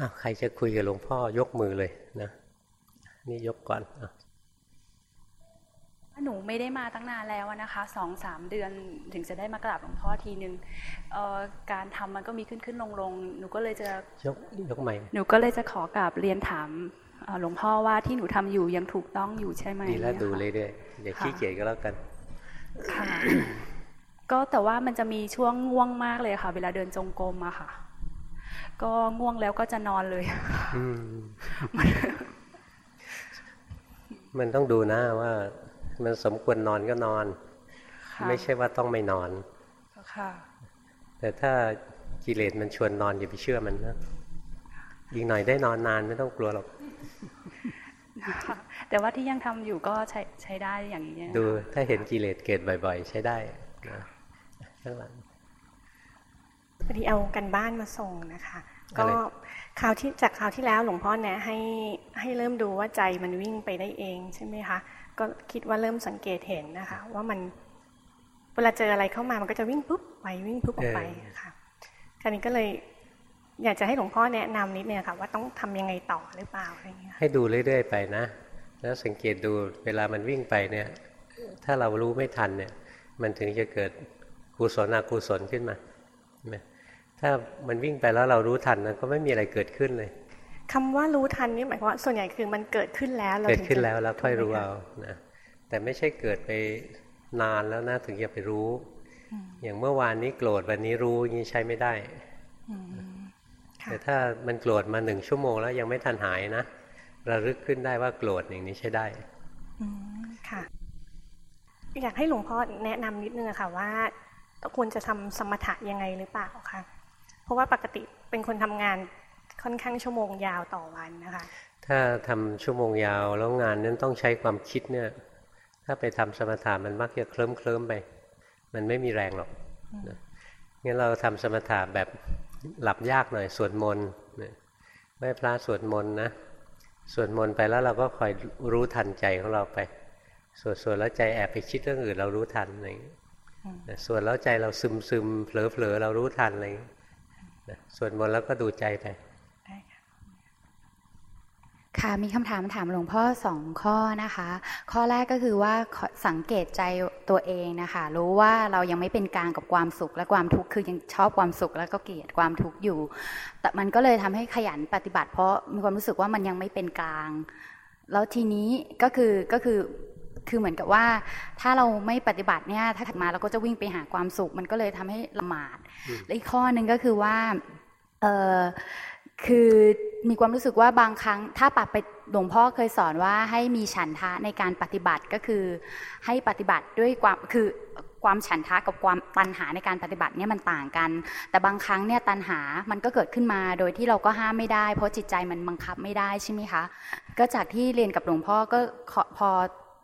อ้าวใครจะคุยกับหลวงพ่อยกมือเลยนะนี่ยกก่อนอหนูไม่ได้มาตั้งนานแล้วนะคะสองสามเดือนถึงจะได้มากราบหลวงพ่อทีนึงการทำมันก็มีขึ้นขึ้นลงลงหนูก็เลยจะยกยกใหม่หนูก็เลยจะขอกราบเรียนถามหลวงพ่อว่าที่หนูทำอยู่ยังถูกต้องอยู่ใช่ไหมดีแล้วดูเลยด้วยอย่าขี้เกียจก็แล้วกันค่ะก็แต่ว่ามันจะมีช่วงง่วงมากเลยค่ะ เวลาเดินจงกรมอะค่ะ ก็ง่วงแล้วก็จะนอนเลยมันต้องดูนะว่า มันสมควรนอนก็นอน ไม่ใช่ว่าต้องไม่นอนค่ะแต่ถ้ากิเลสมันชวนนอนอย่าไปเชื่อมันนะอีกหน่อยได้นอนนานไม่ต้องกลัวหรอกแต่ว่าที่ยังทำอยู่ก็ใช้ใช้ได้อย่างนี้ดูถ้าเห็นกิเลสเกิดบ่อย ๆ ใช้ได้นะข้างหลัง พอดีเอากันบ้านมาส่งนะคะ ก็คราวที่จากคราวที่แล้วหลวงพ่อแนะให้ให้เริ่มดูว่าใจมันวิ่งไปได้เองใช่ไหมคะก็คิดว่าเริ่มสังเกตเห็นนะคะ ว่ามันเวลาเจออะไรเข้ามามันก็จะวิ่งปุ๊บไปวิ่งปุ๊บออกไปค่ะคราวนี้ก็เลยอยากจะให้หลวงพ่อแนะนำนิดนึงค่ะว่าต้องทำยังไงต่อหรือเปล่าอะไรเงี้ยให้ดูเรื่อยๆไปนะ แล้วสังเกตดูเวลามันวิ่งไปเนี่ย ถ้าเรารู้ไม่ทันเนี่ย มันถึงจะเกิดกุศลอกุศลขึ้นมา ถ้ามันวิ่งไปแล้วเรารู้ทันก็ไม่มีอะไรเกิดขึ้นเลยคำว่ารู้ทันนี่หมายความว่าส่วนใหญ่คือมันเกิดขึ้นแล้วเกิดขึ้นแล้วแล้วค่อยรู้เอานะแต่ไม่ใช่เกิดไปนานแล้วนะถึงจะไปรู้ อย่างเมื่อวานนี้โกรธวันนี้รู้งี้ใช้ไม่ได้แต่ถ้ามันโกรธมาหนึ่งชั่วโมงแล้วยังไม่ทันหายนะระลึกขึ้นได้ว่าโกรธอย่างนี้ใช้ได้ค่ะ อยากให้หลวงพ่อแนะนำนิดนึงค่ะว่าควรจะทำสมถะยังไงหรือเปล่าคะ เพราะว่าปกติเป็นคนทำงานค่อนข้างชั่วโมงยาวต่อวันนะคะ ถ้าทำชั่วโมงยาวแล้วงานนั้นต้องใช้ความคิดเนี่ย ถ้าไปทำสมถะมันมักจะเคลิ้มเคลิ้มไป มันไม่มีแรงหรอกงั้นเราทำสมถะแบบหลับยากหน่อยสวดมนต์ไหว้พระสวดมนต์นะสวดมนต์ไปแล้วเราก็คอยรู้ทันใจของเราไปสวดสวดแล้วใจแอบไปคิดเรื่องอื่นเรารู้ทันอะไรอย่างนี้ส่วนแล้วใจเราซึมซึมเผลอเผลอเรารู้ทันอะไรอย่างนี้ ส่วนมนต์แล้วก็ดูใจไปค่ะมีคำถามถามหลวงพ่อสองข้อนะคะ ข้อแรกก็คือว่าสังเกตใจตัวเองนะคะ รู้ว่าเรายังไม่เป็นกลางกับความสุขและความทุกข์คือยังชอบความสุขแล้วก็เกลียดความทุกข์อยู่ แต่มันก็เลยทำให้ขยันปฏิบัติ เพราะมีความรู้สึกว่ามันยังไม่เป็นกลาง แล้วทีนี้ก็คือก็คือคือเหมือนกับว่าถ้าเราไม่ปฏิบัติเนี่ยถ้าถัดมาเราก็จะวิ่งไปหาความสุข มันก็เลยทำให้ละหมาด และอีกข้อหนึ่งก็คือว่าเออคือมีความรู้สึกว่าบางครั้ง ถ้าปัดไปหลวงพ่อเคยสอนว่าให้มีฉันทะในการปฏิบัติก็คือให้ปฏิบัติด้วยความคือความฉันทะกับความตัณหาในการปฏิบัติเนี่ยมันต่างกัน แต่บางครั้งเนี่ยตัณหามันก็เกิดขึ้นมาโดยที่เราก็ห้ามไม่ได้ เพราะจิตใจมันบังคับไม่ได้ใช่ไหมคะ ก็จากที่เรียนกับหลวงพ่อก็พอ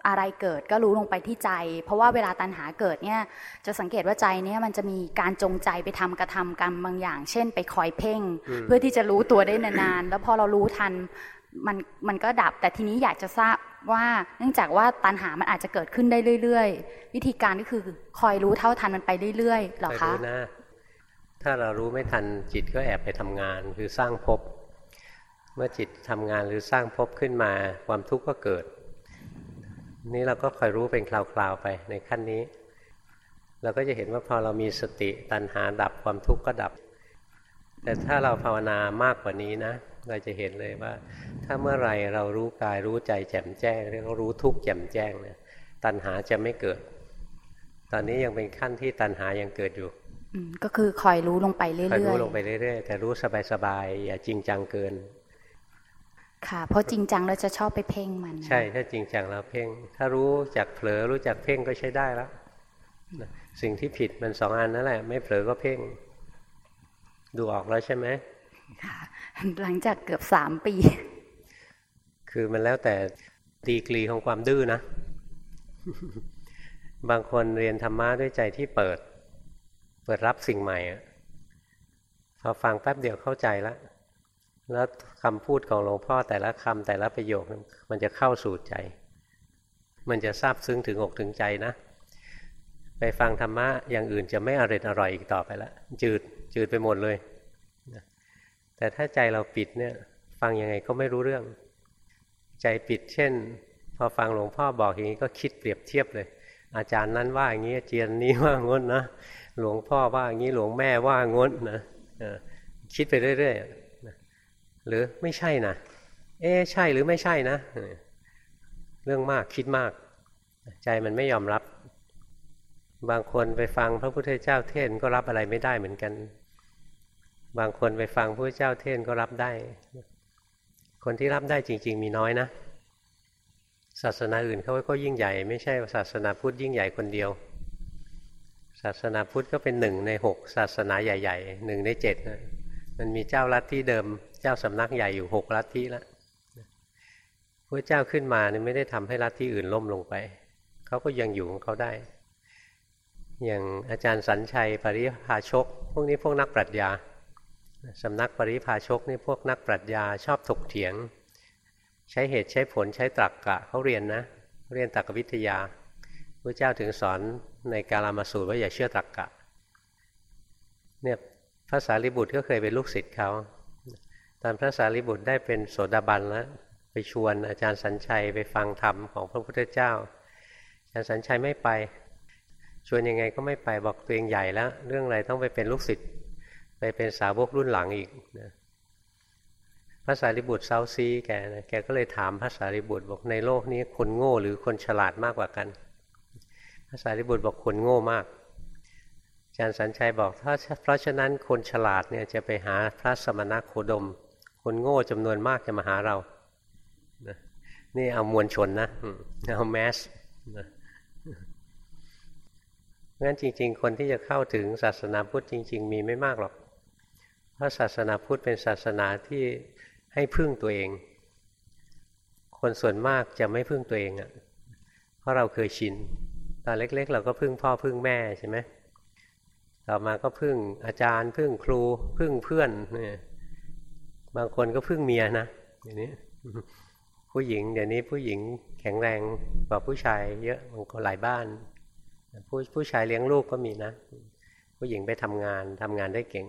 อะไรเกิดก็รู้ลงไปที่ใจ เพราะว่าเวลาตัณหาเกิดเนี่ยจะสังเกตว่าใจเนี่ยมันจะมีการจงใจไปทำกระทำกรรมบางอย่าง เช่น ไปคอยเพ่ง เพื่อที่จะรู้ตัวได้นานๆ แล้วพอเรารู้ทันมันมันก็ดับแต่ทีนี้อยากจะทราบว่าเนื่องจากว่าตัณหามันอาจจะเกิดขึ้นได้เรื่อย ๆ วิธีการก็คือคอยรู้เท่าทันมันไปเรื่อยๆหรอคะนะถ้าเรารู้ไม่ทันจิตก็แอบไปทำงานคือสร้างภพเมื่อจิตทำงานหรือสร้างภพขึ้นมาความทุกข์ก็เกิด นี่เราก็คอยรู้เป็นคราวๆไปในขั้นนี้ เราก็จะเห็นว่าพอเรามีสติตัณหาดับความทุกข์ก็ดับ แต่ถ้าเราภาวนามากกว่านี้นะ เราจะเห็นเลยว่า ถ้าเมื่อไรเรารู้กายรู้ใจแจ่มแจ้งเรียกว่ารู้ทุกข์แจ่มแจ้งเนี่ยตัณหาจะไม่เกิด ตอนนี้ยังเป็นขั้นที่ตัณหายังเกิดอยู่ก็คือคอยรู้ลงไปเรื่อยๆคอยรู้ลงไปเรื่อยๆแต่รู้สบายๆอย่าจริงจังเกิน ค่ะ เพราะจริงจังเราจะชอบไปเพ่งมัน ใช่ ถ้าจริงจังเราเพ่ง ถ้ารู้จักเผลอรู้จักเพ่งก็ใช้ได้แล้ว สิ่งที่ผิดมันสองอันนั่นแหละ ไม่เผลอก็เพ่ง ดูออกแล้วใช่ไหมค่ะ หลังจากเกือบสามปี คือมันแล้วแต่ตีกรีของความดื้อนะ บางคนเรียนธรรมะด้วยใจที่เปิด เปิดรับสิ่งใหม่พอฟังแป๊บเดียวเข้าใจแล้ว แล้วคำพูดของหลวงพ่อแต่ละคำแต่ละประโยคมันจะเข้าสู่ใจ มันจะซาบซึ้งถึงอกถึงใจนะ ไปฟังธรรมะอย่างอื่นจะไม่อร่อยอร่อยอีกต่อไปแล้วจืดจืดไปหมดเลย แต่ถ้าใจเราปิดเนี่ยฟังยังไงก็ไม่รู้เรื่อง ใจปิดเช่น พอฟังหลวงพ่อบอกอย่างนี้ก็คิดเปรียบเทียบเลย อาจารย์นั้นว่าอย่างนี้อาจารย์นี้ว่างดนะหลวงพ่อว่าอย่างนี้หลวงแม่ว่างดนะคิดไปเรื่อยๆ หรือไม่ใช่นะเอ๊ใช่หรือไม่ใช่นะ เรื่องมากคิดมาก ใจมันไม่ยอมรับ บางคนไปฟังพระพุทธเจ้าเทศก็รับอะไรไม่ได้เหมือนกัน บางคนไปฟังพระเจ้าเทศก็รับได้ คนที่รับได้จริง ๆ มีน้อยนะศาสนาอื่นเขาก็ยิ่งใหญ่ ไม่ใช่ศาสนาพุทธยิ่งใหญ่คนเดียว ศาสนาพุทธก็เป็นหนึ่งในหกศาสนาใหญ่ๆหนึ่งในเจ็ดมันมีเจ้าลัทธิเดิม เจ้าสำนักใหญ่อยู่หกลัทธิแล้วพระเจ้าขึ้นมาเนี่ยไม่ได้ทำให้รัที่อื่นล่มลงไปเขาก็ยังอยู่ของเขาได้ อย่างอาจารย์สัญชัยปริพาชก พวกนี้พวกนักปรัชญาสำนักปริพาชกนี่พวกนักปรัชญาชอบถกเถียง ใช้เหตุใช้ผลใช้ตรรกกะเขาเรียนนะ เรียนตรรกวิทยาพระเจ้าถึงสอนในกาลามาสูตรว่าอย่าเชื่อตรรกกะเนี่ยพระสารีบุตรก็เคยเป็นลูกศิษย์เขา ตอนพระสารีบุตรได้เป็นโสดาบันแล้วไปชวนอาจารย์สัญชัยไปฟังธรรมของพระพุทธเจ้า อาจารย์สัญชัยไม่ไป ชวนยังไงก็ไม่ไปบอกตัวเองใหญ่แล้ว เรื่องอะไรต้องไปเป็นลูกศิษย์ไปเป็นสาวกรุ่นหลังอีกนะพระสารีบุตรเซาซีแกนะแกก็เลยถามพระสารีบุตรบอกในโลกนี้คนโง่หรือคนฉลาดมากกว่ากัน พระสารีบุตรบอกคนโง่มากอาจารย์สัญชัยบอกถ้าเพราะฉะนั้นคนฉลาดเนี่ยจะไปหาพระสมณโคดม คนโง่จำนวนมากจะมาหาเรานี่เอามวลชนนะเอาแมสนะงั้นจริง ๆ คนที่จะเข้าถึงศาสนาพุทธจริง ๆ มีไม่มากหรอก เพราะศาสนาพุทธเป็นศาสนาที่ให้พึ่งตัวเอง คนส่วนมากจะไม่พึ่งตัวเองอะ่ะ เพราะเราเคยชิน ตอนเล็ก ๆ เราก็พึ่งพ่อพึ่งแม่ใช่ไหมต่อมาก็พึ่งอาจารย์ พึ่งครู พึ่งเพื่อนเนี่ย บางคนก็พึ่งเมียนะอย่างนี้ผู้หญิงเดี๋ยวนี้ผู้หญิงแข็งแรงกว่าผู้ชาย เยอะมันก็หลายบ้าน ผู้ผู้ชายเลี้ยงลูกก็มีนะ ผู้หญิงไปทำงานทำงานได้เก่ง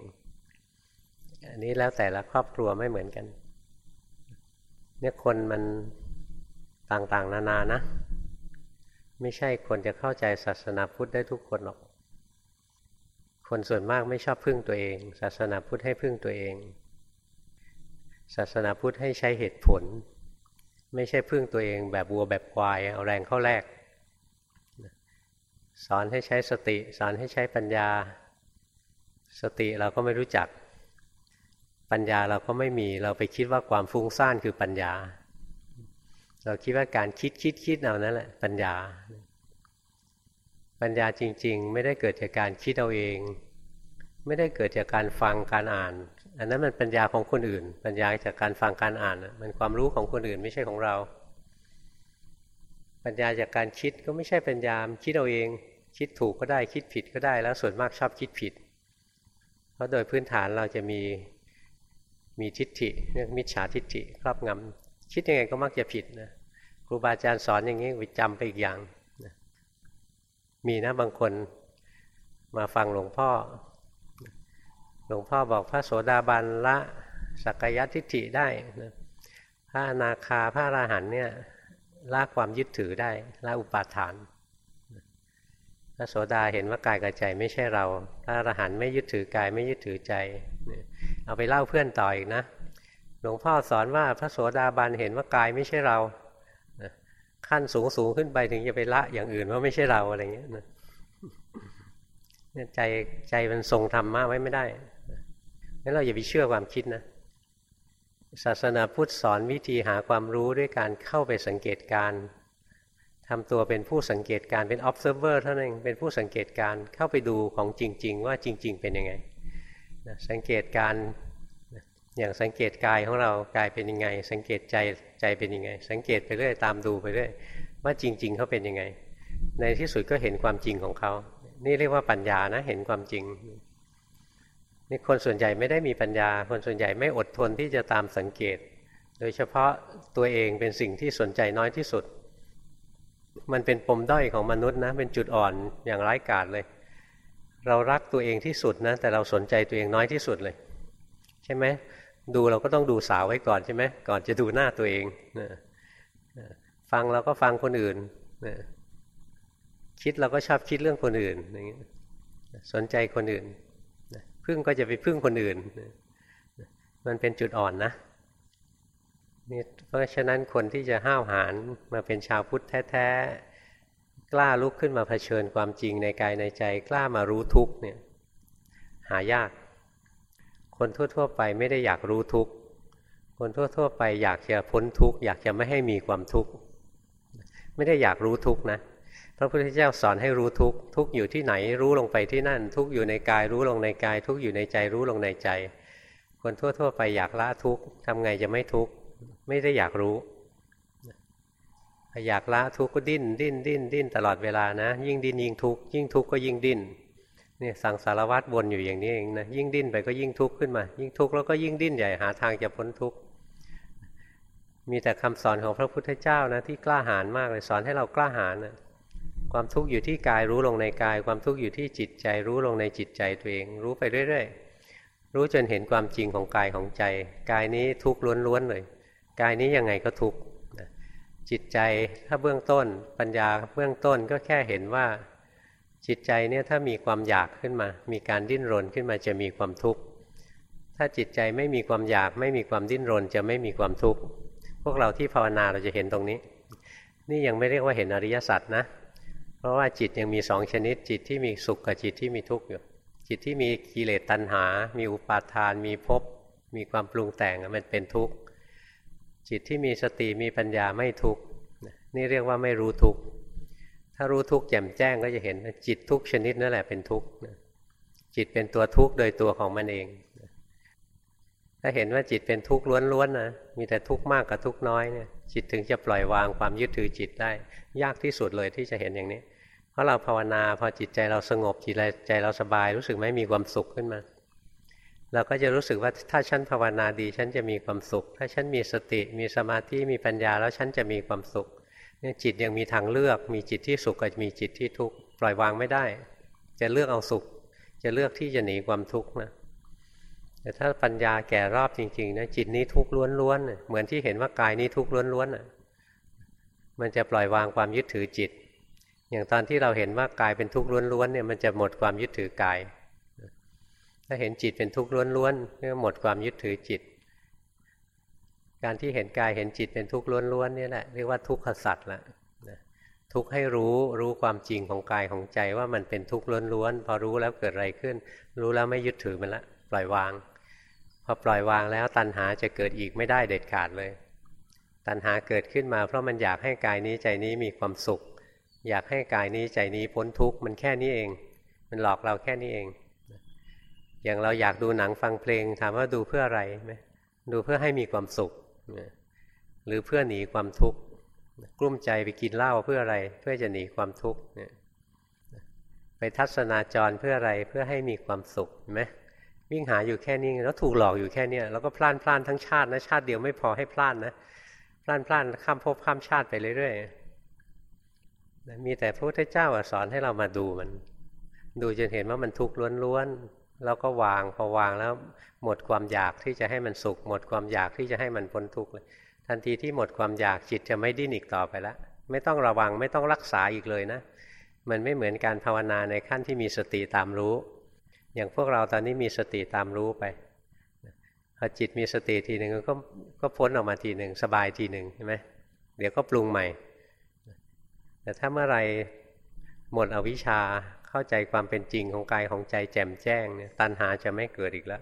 อันนี้แล้วแต่ละครอบครัวไม่เหมือนกัน เนี่ยคนมันต่างๆ นานานะ ไม่ใช่คนจะเข้าใจศาสนาพุทธได้ทุกคนหรอก คนส่วนมากไม่ชอบพึ่งตัวเอง ศาสนาพุทธให้พึ่งตัวเอง ศาสนาพุทธให้ใช้เหตุผล ไม่ใช่พึ่งตัวเองแบบวัวแบบควายเอาแรงเข้าแรก สอนให้ใช้สติ สอนให้ใช้ปัญญา สติเราก็ไม่รู้จัก ปัญญาเราก็ไม่มีเราไปคิดว่าความฟุ้งซ่านคือปัญญา เราคิดว่าการคิดคิดคิดเอานั่นแหละปัญญา ปัญญาจริง ๆ ไม่ได้เกิดจากการคิดเอาเอง ไม่ได้เกิดจากการฟังการอ่าน อันนั้นมันปัญญาของคนอื่น ปัญญาจากการฟังการอ่านมันความรู้ของคนอื่นไม่ใช่ของเรา ปัญญาจากการคิดก็ไม่ใช่ปัญญาคิดเอาเอง คิดถูกก็ได้คิดผิดก็ได้แล้วส่วนมากชอบคิดผิด เพราะโดยพื้นฐานเราจะมีมีทิฏฐิเรียกมิจฉาทิฏฐิครอบงำคิดยังไงก็มักจะผิดนะครูบาอาจารย์สอนอย่างนี้ไปจำไปอีกอย่างนะมีนะบางคนมาฟังหลวงพ่อ หลวงพ่อบอกพระโสดาบันละสักยทิฏฐิได้นะพระอนาคาพระอราหันเนี่ยละความยึดถือได้ละอุปาทาน พระโสดาเห็นว่ากายกับใจไม่ใช่เรา พระอรหันต์ไม่ยึดถือกายไม่ยึดถือใจ เอาไปเล่าเพื่อนต่ออีกนะ หลวงพ่อสอนว่าพระโสดาบันเห็นว่ากายไม่ใช่เราขั้นสูงสูงขึ้นไปถึงจะไปละอย่างอื่นว่าไม่ใช่เราอะไรเงี้ยใจใจมันทรงธรรมะไว้ไม่ได้ งั้นเราอย่าไปเชื่อความคิดนะ ศาสนาพุทธสอนวิธีหาความรู้ด้วยการเข้าไปสังเกตการทำตัวเป็นผู้สังเกตการเป็น observer เท่านั้นเองเป็นผู้สังเกตการเข้าไปดูของจริง ๆ ว่าจริง ๆ เป็นยังไงสังเกตการอย่างสังเกตกายของเรากายเป็นยังไง สังเกตใจใจเป็นยังไง สังเกตไปเรื่อยตามดูไปเรื่อยว่าจริง ๆเขาเป็นยังไง ในที่สุดก็เห็นความจริงของเขา นี่เรียกว่าปัญญานะเห็นความจริง นี่คนส่วนใหญ่ไม่ได้มีปัญญา คนส่วนใหญ่ไม่อดทนที่จะตามสังเกต โดยเฉพาะตัวเองเป็นสิ่งที่สนใจน้อยที่สุด มันเป็นปมด้อยของมนุษย์นะ เป็นจุดอ่อนอย่างร้ายกาจเลย เรารักตัวเองที่สุดนะ แต่เราสนใจตัวเองน้อยที่สุดเลย ใช่ไหมดูเราก็ต้องดูสาวไว้ก่อนใช่ไหมก่อนจะดูหน้าตัวเองนะฟังเราก็ฟังคนอื่นนะคิดเราก็ชอบคิดเรื่องคนอื่นอย่างนี้ยสนใจคนอื่น พึ่งก็จะไปพึ่งคนอื่น มันเป็นจุดอ่อนนะนี่เพราะฉะนั้นคนที่จะห้าวหาญมาเป็นชาวพุทธแท้ๆ กล้าลุกขึ้นมาเผชิญความจริงในกายในใจ กล้ามารู้ทุกเนี่ยหายาก คนทั่วๆ ไปไม่ได้อยากรู้ทุกคนทั่วๆ ไปอยากจะพ้นทุกอยากจะไม่ให้มีความทุกข์ ไม่ได้อยากรู้ทุกนะ พระพุทธเจ้าสอนให้รู้ทุกทุกอยู่ที่ไหนรู้ลงไปที่นั่น ทุกอยู่ในกายรู้ลงในกาย ทุกอยู่ในใจรู้ลงในใจ คนทั่ว ๆ ไปอยากละทุกทำไงจะไม่ทุกไม่ได้อยากรู้ อยากละทุกก็ดิ้นดิ้นดิ้นดิ้นตลอดเวลานะ ยิ่งดิ้นยิ่งทุกยิ่งทุกก็ยิ่งดิ้นเนี่ยสังสารวัฏวนอยู่อย่างนี้เองนะยิ่งดิ้นไปก็ยิ่งทุกข์ขึ้นมา ยิ่งทุกข์แล้วก็ยิ่งดิ้นใหญ่หาทางจะพ้นทุกข์มีแต่คำสอนของพระพุทธเจ้านะที่กล้าหาญมากเลยสอนให้เรากล้าหาญนะ ความทุกข์อยู่ที่กายรู้ลงในกาย ความทุกข์อยู่ที่จิตใจรู้ลงในจิตใจตัวเอง รู้ไปเรื่อยๆ รู้จนเห็นความจริงของกายของใจ กายนี้ทุกข์ล้วนๆเลย กายนี้ยังไงก็ทุกข์จิตใจถ้าเบื้องต้นปัญญาเบื้องต้นก็แค่เห็นว่าจิตใจเนี่ยถ้ามีความอยากขึ้นมา มีการดิ้นรนขึ้นมาจะมีความทุกข์ ถ้าจิตใจไม่มีความอยากไม่มีความดิ้นรนจะไม่มีความทุกข์ พวกเราที่ภาวนาเราจะเห็นตรงนี้ นี่ยังไม่เรียกว่าเห็นอริยสัจนะ ราะว่าจิตยังมีสองชนิด จิตที่มีสุขกับจิตที่มีทุกข์อยู่ จิตที่มีกิเลสตัณหา มีอุปาทาน มีภพ มีความปรุงแต่งมันเป็นทุกข์ จิตที่มีสติมีปัญญาไม่ทุกข์ นี่เรียกว่าไม่รู้ทุกข์ ถ้ารู้ทุกข์แจ่มแจ้งก็จะเห็นจิตทุกชนิดนั่นแหละเป็นทุกข์ จิตเป็นตัวทุกข์โดยตัวของมันเอง ถ้าเห็นว่าจิตเป็นทุกข์ล้วนๆนะ มีแต่ทุกข์มากกับทุกข์น้อยเนี่ย จิตถึงจะปล่อยวางความยึดถือจิตได้ ยากที่สุดเลยที่จะเห็นอย่างนี้ เพราะเราภาวนาพอจิตใจเราสงบจิตใจเราสบาย รู้สึกไหมมีความสุขขึ้นมา เราก็จะรู้สึกว่าถ้าฉันภาวนาดีฉันจะมีความสุข ถ้าฉันมีสติมีสมาธิมีปัญญาแล้วฉันจะมีความสุขเนี่ยจิตยังมีทางเลือก มีจิตที่สุขกับมีจิตที่ทุกข์ปล่อยวางไม่ได้ จะเลือกเอาสุข จะเลือกที่จะหนีความทุกข์นะแต่ถ้าปัญญาแก่รอบจริงๆนะจิตนี้ทุกข์ล้วนๆเหมือนที่เห็นว่ากายนี้ทุกข์ล้วนๆมันจะปล่อยวางความยึดถือจิต อย่างตอนที่เราเห็นว่ากายเป็นทุกข์ล้วนๆเนี่ยมันจะหมดความยึดถือกาย ถ้าเห็นจิตเป็นทุกข์ล้วนๆก็หมดความยึดถือจิต การที่เห็นกายเห็นจิตเป็นทุกข์ล้วนๆนี่แหละเรียกว่าทุกขสัตว์ละทุกข์ให้รู้รู้ความจริงของกายของใจว่ามันเป็นทุกข์ล้วนๆพอรู้แล้วเกิดอะไรขึ้น รู้แล้วไม่ยึดถือมันละปล่อยวาง พอปล่อยวางแล้วตัณหาจะเกิดอีกไม่ได้เด็ดขาดเลย ตัณหาเกิดขึ้นมาเพราะมันอยากให้กายนี้ใจนี้มีความสุข อยากให้กายนี้ใจนี้พ้นทุกข์มันแค่นี้เอง มันหลอกเราแค่นี้เอง อย่างเราอยากดูหนังฟังเพลง ถามว่าดูเพื่ออะไรไหมดูเพื่อให้มีความสุข หรือเพื่อหนีความทุกข์กลุ้มใจไปกินเหล้าเพื่ออะไร เพื่อจะหนีความทุกข์ไปทัศนาจรเพื่ออะไรเพื่อให้มีความสุขไหมวิ่งหาอยู่แค่นี้แล้วถูกหลอกอยู่แค่นี้แล้วก็พลานพลานทั้งชาตินะชาติเดียวไม่พอให้พลานนะพลานพลานข้ามภพข้ามชาติไปเรื่อยๆ มีแต่พระพุทธเจ้าสอนให้เรามาดูมัน ดูจนเห็นว่ามันทุกข์ล้วนแล้วก็วางพอวางแล้วหมดความอยากที่จะให้มันสุข หมดความอยากที่จะให้มันพ้นทุกข์เลยทันทีที่หมดความอยากจิตจะไม่ดิ้นอีกต่อไปแล้วไม่ต้องระวังไม่ต้องรักษาอีกเลยนะ มันไม่เหมือนการภาวนาในขั้นที่มีสติตามรู้ อย่างพวกเราตอนนี้มีสติตามรู้ไปพอจิตมีสติทีหนึ่งก็ก็พ้นออกมาทีหนึ่งสบายทีหนึ่งใช่ไหมเดี๋ยวก็ปรุงใหม่ แต่ถ้าเมื่อไรหมดอวิชชาเข้าใจความเป็นจริงของกายของใจแจ่มแจ้งเนี่ยตัณหาจะไม่เกิดอีกแล้ว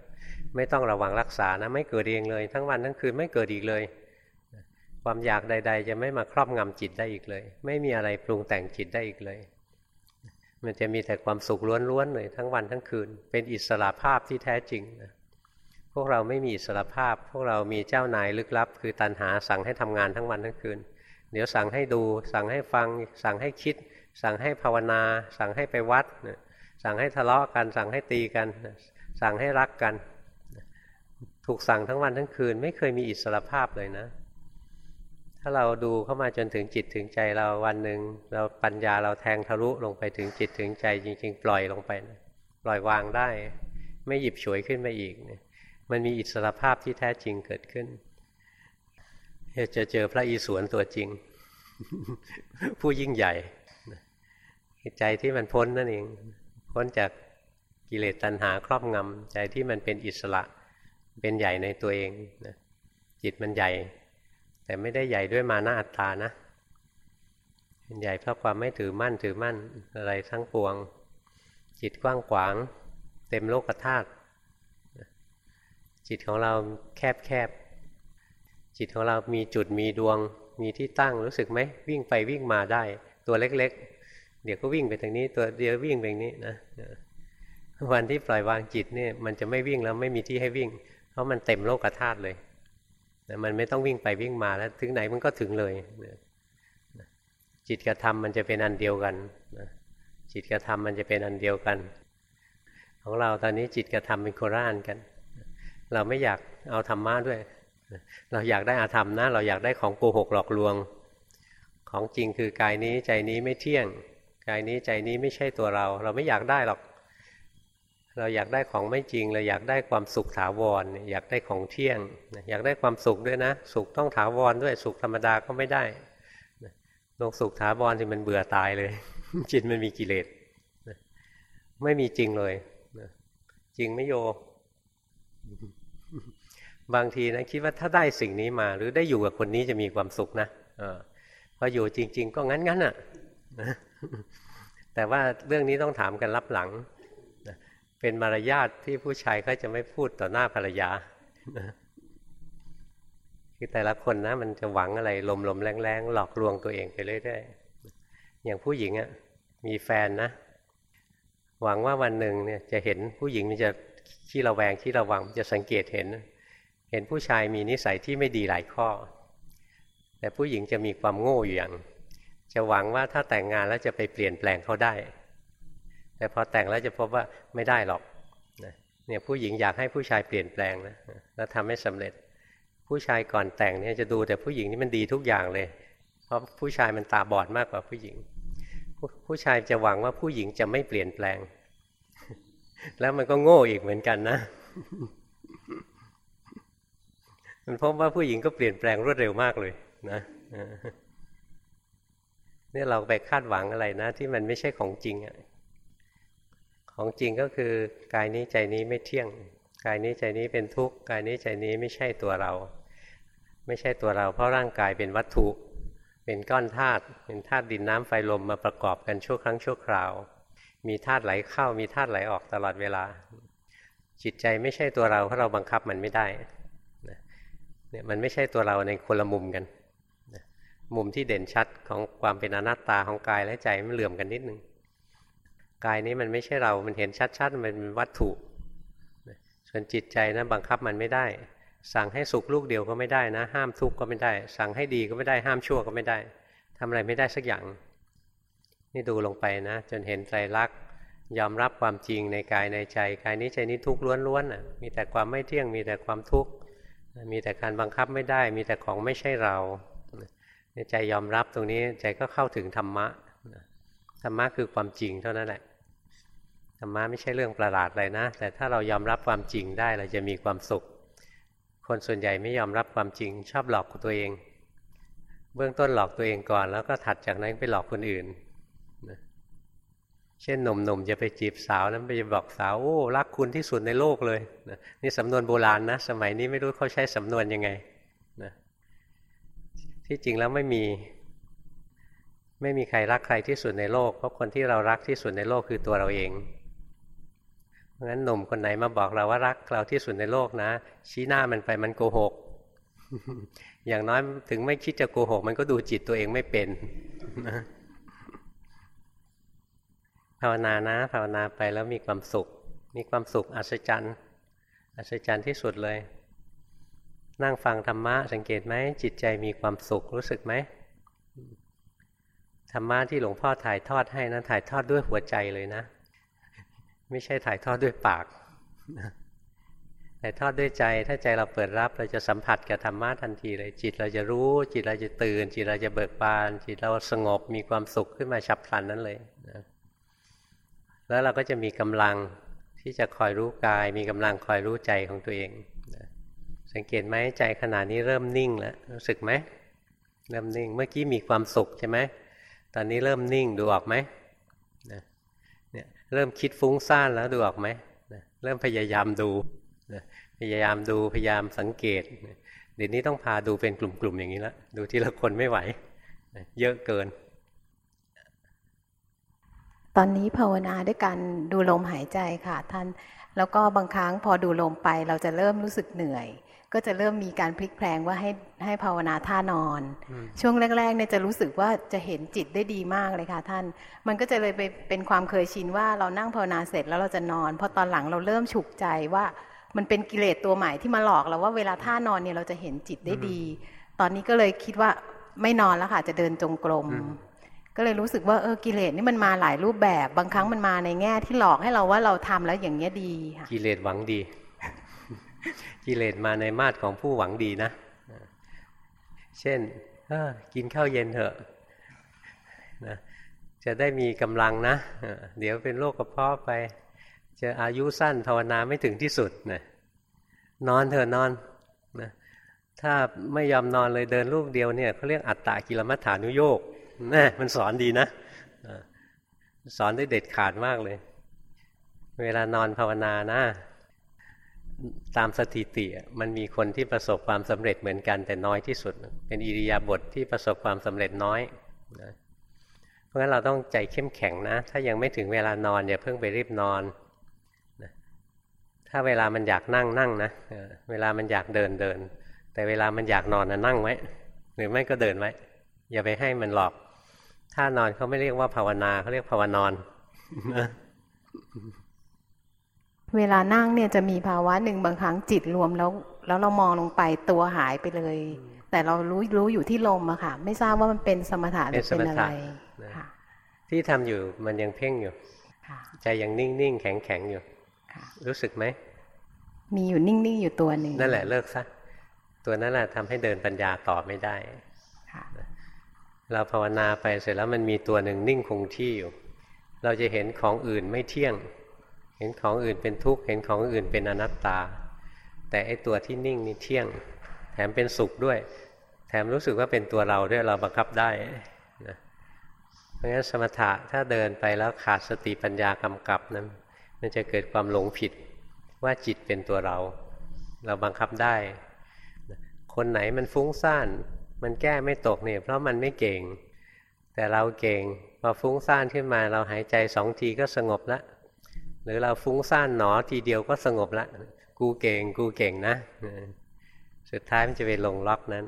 ไม่ต้องระวังรักษานะไม่เกิดเองเลย ทั้งวันทั้งคืนไม่เกิดอีกเลย ความอยากใด ๆ จะไม่มาครอบงำจิตได้อีกเลย ไม่มีอะไรปรุงแต่งจิตได้อีกเลย มันจะมีแต่ความสุขล้วนๆเลยทั้งวันทั้งคืน เป็นอิสระภาพที่แท้จริงนะพวกเราไม่มีอิสระภาพ พวกเรามีเจ้านายลึกลับ คือตัณหาสั่งให้ทำงานทั้งวันทั้งคืน เดี๋ยวสั่งให้ดู สั่งให้ฟัง สั่งให้คิด สั่งให้ภาวนา สั่งให้ไปวัด สั่งให้ทะเลาะกัน สั่งให้ตีกัน สั่งให้รักกัน ถูกสั่งทั้งวันทั้งคืน ไม่เคยมีอิสระภาพเลยนะ ถ้าเราดูเข้ามาจนถึงจิตถึงใจเราวันหนึ่งเราปัญญาเราแทงทะลุลงไปถึงจิตถึงใจ จริง ๆ ปล่อยลงไป ปล่อยวางได้ ไม่หยิบฉวยขึ้นมาอีกมมันมีอิสรภาพที่แท้จริงเกิดขึ้น จะเจอพระอิศวรตัวจริง ผู้ยิ่งใหญ่ใจที่มันพ้นนั่นเอง พ้นจากกิเลสตัณหาครอบงำใจที่มันเป็นอิสระเป็นใหญ่ในตัวเองนะจิตมันใหญ่ แต่ไม่ได้ใหญ่ด้วยมานะอัตตานะเป็นใหญ่เพราะความไม่ถือมั่นถือมั่นอะไรทั้งปวง จิตกว้างขวาง เต็มโลกธาตุจิตของเราแคบแคบ จิตของเรามีจุดมีดวง มีที่ตั้งรู้สึกไหมวิ่งไปวิ่งมาได้ ตัวเล็ก ๆ เดี๋ยวก็วิ่งไปทางนี้ ตัวเดียววิ่งไปทางนี้นะวันที่ปล่อยวางจิตเนี่ยมันจะไม่วิ่งแล้วไม่มีที่ให้วิ่ง เพราะมันเต็มโลกธาตุเลยมันไม่ต้องวิ่งไปวิ่งมาแล้ว ถึงไหนมันก็ถึงเลยจิตกับธรรมมันจะเป็นอันเดียวกันจิตกับธรรมมันจะเป็นอันเดียวกัน ของเราตอนนี้จิตกับธรรมเป็นโคราชกัน เราไม่อยากเอาธรรมะด้วย เราอยากได้อาธรรมนะ เราอยากได้ของโกหกหลอกลวง ของจริงคือกายนี้ใจนี้ไม่เที่ยง กายนี้ใจนี้ไม่ใช่ตัวเรา เราไม่อยากได้หรอก เราอยากได้ของไม่จริง เราอยากได้ความสุขถาวร อยากได้ของเที่ยง อยากได้ความสุขด้วยนะ สุขต้องถาวรด้วย สุขธรรมดาก็ไม่ได้ลงสุขถาวรที่มันเบื่อตายเลย จิตมันมีกิเลสไม่มีจริงเลย จริงไม่โย บางทีนะคิดว่าถ้าได้สิ่งนี้มา หรือได้อยู่กับคนนี้จะมีความสุขนะอพออยู่จริง ๆ ก็งั้นงั้นอะแต่ว่าเรื่องนี้ต้องถามกันรับหลังเป็นมารยาทที่ผู้ชายเขาจะไม่พูดต่อหน้าภรรยาคือแต่ละคนนะมันจะหวังอะไรลมๆแรงๆหลอกลวงตัวเองไปเรื่อยๆอย่างผู้หญิงอะ่ะมีแฟนนะ หวังว่าวันหนึ่งเนี่ยจะเห็นผู้หญิงมันจะขี้ระแวงขี้ระวังจะสังเกตเห็น เห็นผู้ชายมีนิสัยที่ไม่ดีหลายข้อ แต่ผู้หญิงจะมีความโง่อยู่อย่าง จะหวังว่าถ้าแต่งงานแล้วจะไปเปลี่ยนแปลงเขาได้ แต่พอแต่งแล้วจะพบว่าไม่ได้หรอกเนี่ยผู้หญิงอยากให้ผู้ชายเปลี่ยนแปลงนะแล้วทำให้สำเร็จ ผู้ชายก่อนแต่งเนี่ยจะดูแต่ผู้หญิงนี่มันดีทุกอย่างเลย เพราะผู้ชายมันตาบอดมากกว่าผู้หญิง ผู้ชายจะหวังว่าผู้หญิงจะไม่เปลี่ยนแปลง แล้วมันก็โง่อีกเหมือนกันนะ มันพบว่าผู้หญิงก็เปลี่ยนแปลงรวดเร็วมากเลยนะนี่เราไปคาดหวังอะไรนะ ที่มันไม่ใช่ของจริงอะของจริงก็คือกายนี้ใจนี้ไม่เที่ยง กายนี้ใจนี้เป็นทุกข์กายนี้ใจนี้ไม่ใช่ตัวเรา ไม่ใช่ตัวเราเพราะร่างกายเป็นวัตถุ เป็นก้อนธาตุเป็นธาตุดินน้ำไฟลมมาประกอบกันชั่วครั้งชั่วคราว มีธาตุไหลเข้ามีธาตุไหลออกตลอดเวลา จิตใจไม่ใช่ตัวเราเพราะเราบังคับมันไม่ได้ เนี่ยมันไม่ใช่ตัวเราในคนละมุมกันมุมที่เด่นชัดของความเป็นอนัตตาของกายและใจมันเหลื่อมกันนิดนึงกายนี้มันไม่ใช่เรา มันเห็นชัดๆ มันเป็นวัตถุ ส่วนจิตใจนะบังคับมันไม่ได้ สั่งให้สุขลูกเดียวก็ไม่ได้นะ ห้ามทุกข์ก็ไม่ได้ สั่งให้ดีก็ไม่ได้ ห้ามชั่วก็ไม่ได้ทำอะไรไม่ได้สักอย่าง นี่ดูลงไปนะ จนเห็นใจรักยอมรับความจริงในกายในใจ กายนี้ใจนี้ทุกข์ล้วนๆมีแต่ความไม่เที่ยง มีแต่ความทุกข์ มีแต่การบังคับไม่ได้ มีแต่ของไม่ใช่เราใจยอมรับตรงนี้ใจก็เข้าถึงธรรมะธรรมะคือความจริงเท่านั้นแหละธรรมะไม่ใช่เรื่องประหลาดเลยนะ แต่ถ้าเรายอมรับความจริงได้เราจะมีความสุข คนส่วนใหญ่ไม่ยอมรับความจริง ชอบหลอกตัวเอง เบื้องต้นหลอกตัวเองก่อน แล้วก็ถัดจากนั้นไปหลอกคนอื่น เช่นหนุ่มๆจะไปจีบสาวนั้นไปบอกสาวโอ้รักคุณที่สุดในโลกเลยนะนี่สำนวนโบราณนะ สมัยนี้ไม่รู้เขาใช้สำนวนยังไงนะที่จริงแล้วไม่มี ไม่มีใครรักใครที่สุดในโลก เพราะคนที่เรารักที่สุดในโลกคือตัวเราเองเพราะงั้นหนุ่มคนไหนมาบอกเราว่ารักเราที่สุดในโลกนะ ชี้หน้ามันไปมันโกหก อย่างน้อยถึงไม่คิดจะโกหก มันก็ดูจิตตัวเองไม่เป็นนะ ภาวนานะภาวนาไปแล้วมีความสุข มีความสุขอัศจรรย์อัศจรรย์ที่สุดเลย นั่งฟังธรรมะสังเกตไหมจิตใจมีความสุขรู้สึกไหมธรรมะที่หลวงพ่อถ่ายทอดให้นะถ่ายทอดด้วยหัวใจเลยนะ ไม่ใช่ถ่ายทอดด้วยปากถ่ายทอดด้วยใจ ถ้าใจเราเปิดรับเราจะสัมผัสกับธรรมะทันทีเลย จิตเราจะรู้ จิตเราจะตื่น จิตเราจะเบิกบาน จิตเราสงบมีความสุขขึ้นมาฉับพลันนั้นเลย แล้วเราก็จะมีกำลังที่จะคอยรู้กาย มีกำลังคอยรู้ใจของตัวเองสังเกตไหมใจขณะนี้เริ่มนิ่งแล้วรู้สึกไหมเริ่มนิ่งเมื่อกี้มีความสุขใช่ไหมตอนนี้เริ่มนิ่งดูออกไหมเนี่ยเริ่มคิดฟุ้งซ่านแล้วดูออกไหมเริ่มพยายามดูพยายามดูพยายามสังเกตเดี๋ยวนี้ต้องพาดูเป็นกลุ่มๆอย่างนี้ล้วดูทีละคนไม่ไหว เยอะเกิน ตอนนี้ภาวนาด้วยการดูลมหายใจค่ะท่าน แล้วก็บางครั้งพอดูลมไปเราจะเริ่มรู้สึกเหนื่อย ก็จะเริ่มมีการพลิกแพลงว่าให้ให้ภาวนาท่านอน ช่วงแรกๆเนี่ยจะรู้สึกว่าจะเห็นจิตได้ดีมากเลยค่ะท่าน มันก็จะเลยไปเป็นความเคยชินว่าเรานั่งภาวนาเสร็จแล้วเราจะนอน พอตอนหลังเราเริ่มฉุกใจว่ามันเป็นกิเลสตัวใหม่ที่มาหลอกเราว่าเวลาท่านอนเนี่ยเราจะเห็นจิตได้ดี ตอนนี้ก็เลยคิดว่าไม่นอนแล้วค่ะจะเดินจงกรม ก็เลยรู้สึกว่าเออกิเลสนี่มันมาหลายรูปแบบ บางครั้งมันมาในแง่ที่หลอกให้เราว่าเราทำแล้วอย่างเงี้ยดีค่ะกิเลสหวังดี กิเลสมาในมาตรของผู้หวังดีนะ เช่นกินข้าวเย็นเถอะนะจะได้มีกำลังนะ เดี๋ยวเป็นโรคกระเพาะไป จะอายุสั้นภาวนาไม่ถึงที่สุดนะนอนเถอะนอนนะถ้าไม่ยอมนอนเลยเดินลูกเดียวเนี่ยเขาเรียกอัตตากิลมัฏฐานุโยก นะมันสอนดีนะสอนได้เด็ดขาดมากเลย เวลานอนภาวนานะ ตามสถิติมันมีคนที่ประสบความสำเร็จเหมือนกันแต่น้อยที่สุด เป็นอิริยาบถทที่ประสบความสำเร็จน้อยนะเพราะฉะนั้นเราต้องใจเข้มแข็งนะ ถ้ายังไม่ถึงเวลานอนอย่าเพิ่งไปรีบนอนนะถ้าเวลามันอยากนั่งนั่งนะเวลามันอยากเดินเดิน แต่เวลามันอยากนอนนะนั่งไว้หรือไม่ก็เดินไว้ อย่าไปให้มันหลอก ถ้านอนเขาไม่เรียกว่าภาวนาเขาเรียกภาวนอนนะเวลานั่งเนี่ยจะมีภาวะหนึ่งบางครั้งจิตรวมแล้ว แล้วเรามองลงไปตัวหายไปเลย แต่เรารู้รู้อยู่ที่ลมอะค่ะ ไม่ทราบว่ามันเป็นสมถะหรือเป็นอะไรค่ะที่ทำอยู่มันยังเพ่งอยู่ใจยังนิ่งนิ่งแข็งแข็งอยู่รู้สึกไหมมีอยู่นิ่งๆอยู่ตัวหนึ่งนั่นแหละเลิกซะตัวนั้นแหละทำให้เดินปัญญาต่อไม่ได้ เราภาวนาไปเสร็จแล้วมันมีตัวหนึ่งนิ่งคงที่อยู่ เราจะเห็นของอื่นไม่เที่ยง เห็นของอื่นเป็นทุกข์เห็นของอื่นเป็นอนัตตา แต่ไอตัวที่นิ่งนี่เที่ยง แถมเป็นสุขด้วย แถมรู้สึกว่าเป็นตัวเราด้วยเราบังคับได้นะเพราะงั้นสมถะถ้าเดินไปแล้วขาดสติปัญญากำกับนั้นมันจะเกิดความหลงผิดว่าจิตเป็นตัวเรา เราบังคับได้ คนไหนมันฟุ้งซ่าน มันแก้ไม่ตกเนี่ยเพราะมันไม่เก่ง แต่เราเก่งพอฟุ้งซ่านขึ้นมาเราหายใจสองทีก็สงบล้วหรือเราฟุ้งซ่านหนอทีเดียวก็สงบละ กูเก่งกูเก่งนะ สุดท้ายมันจะไปลงล็อกนั้น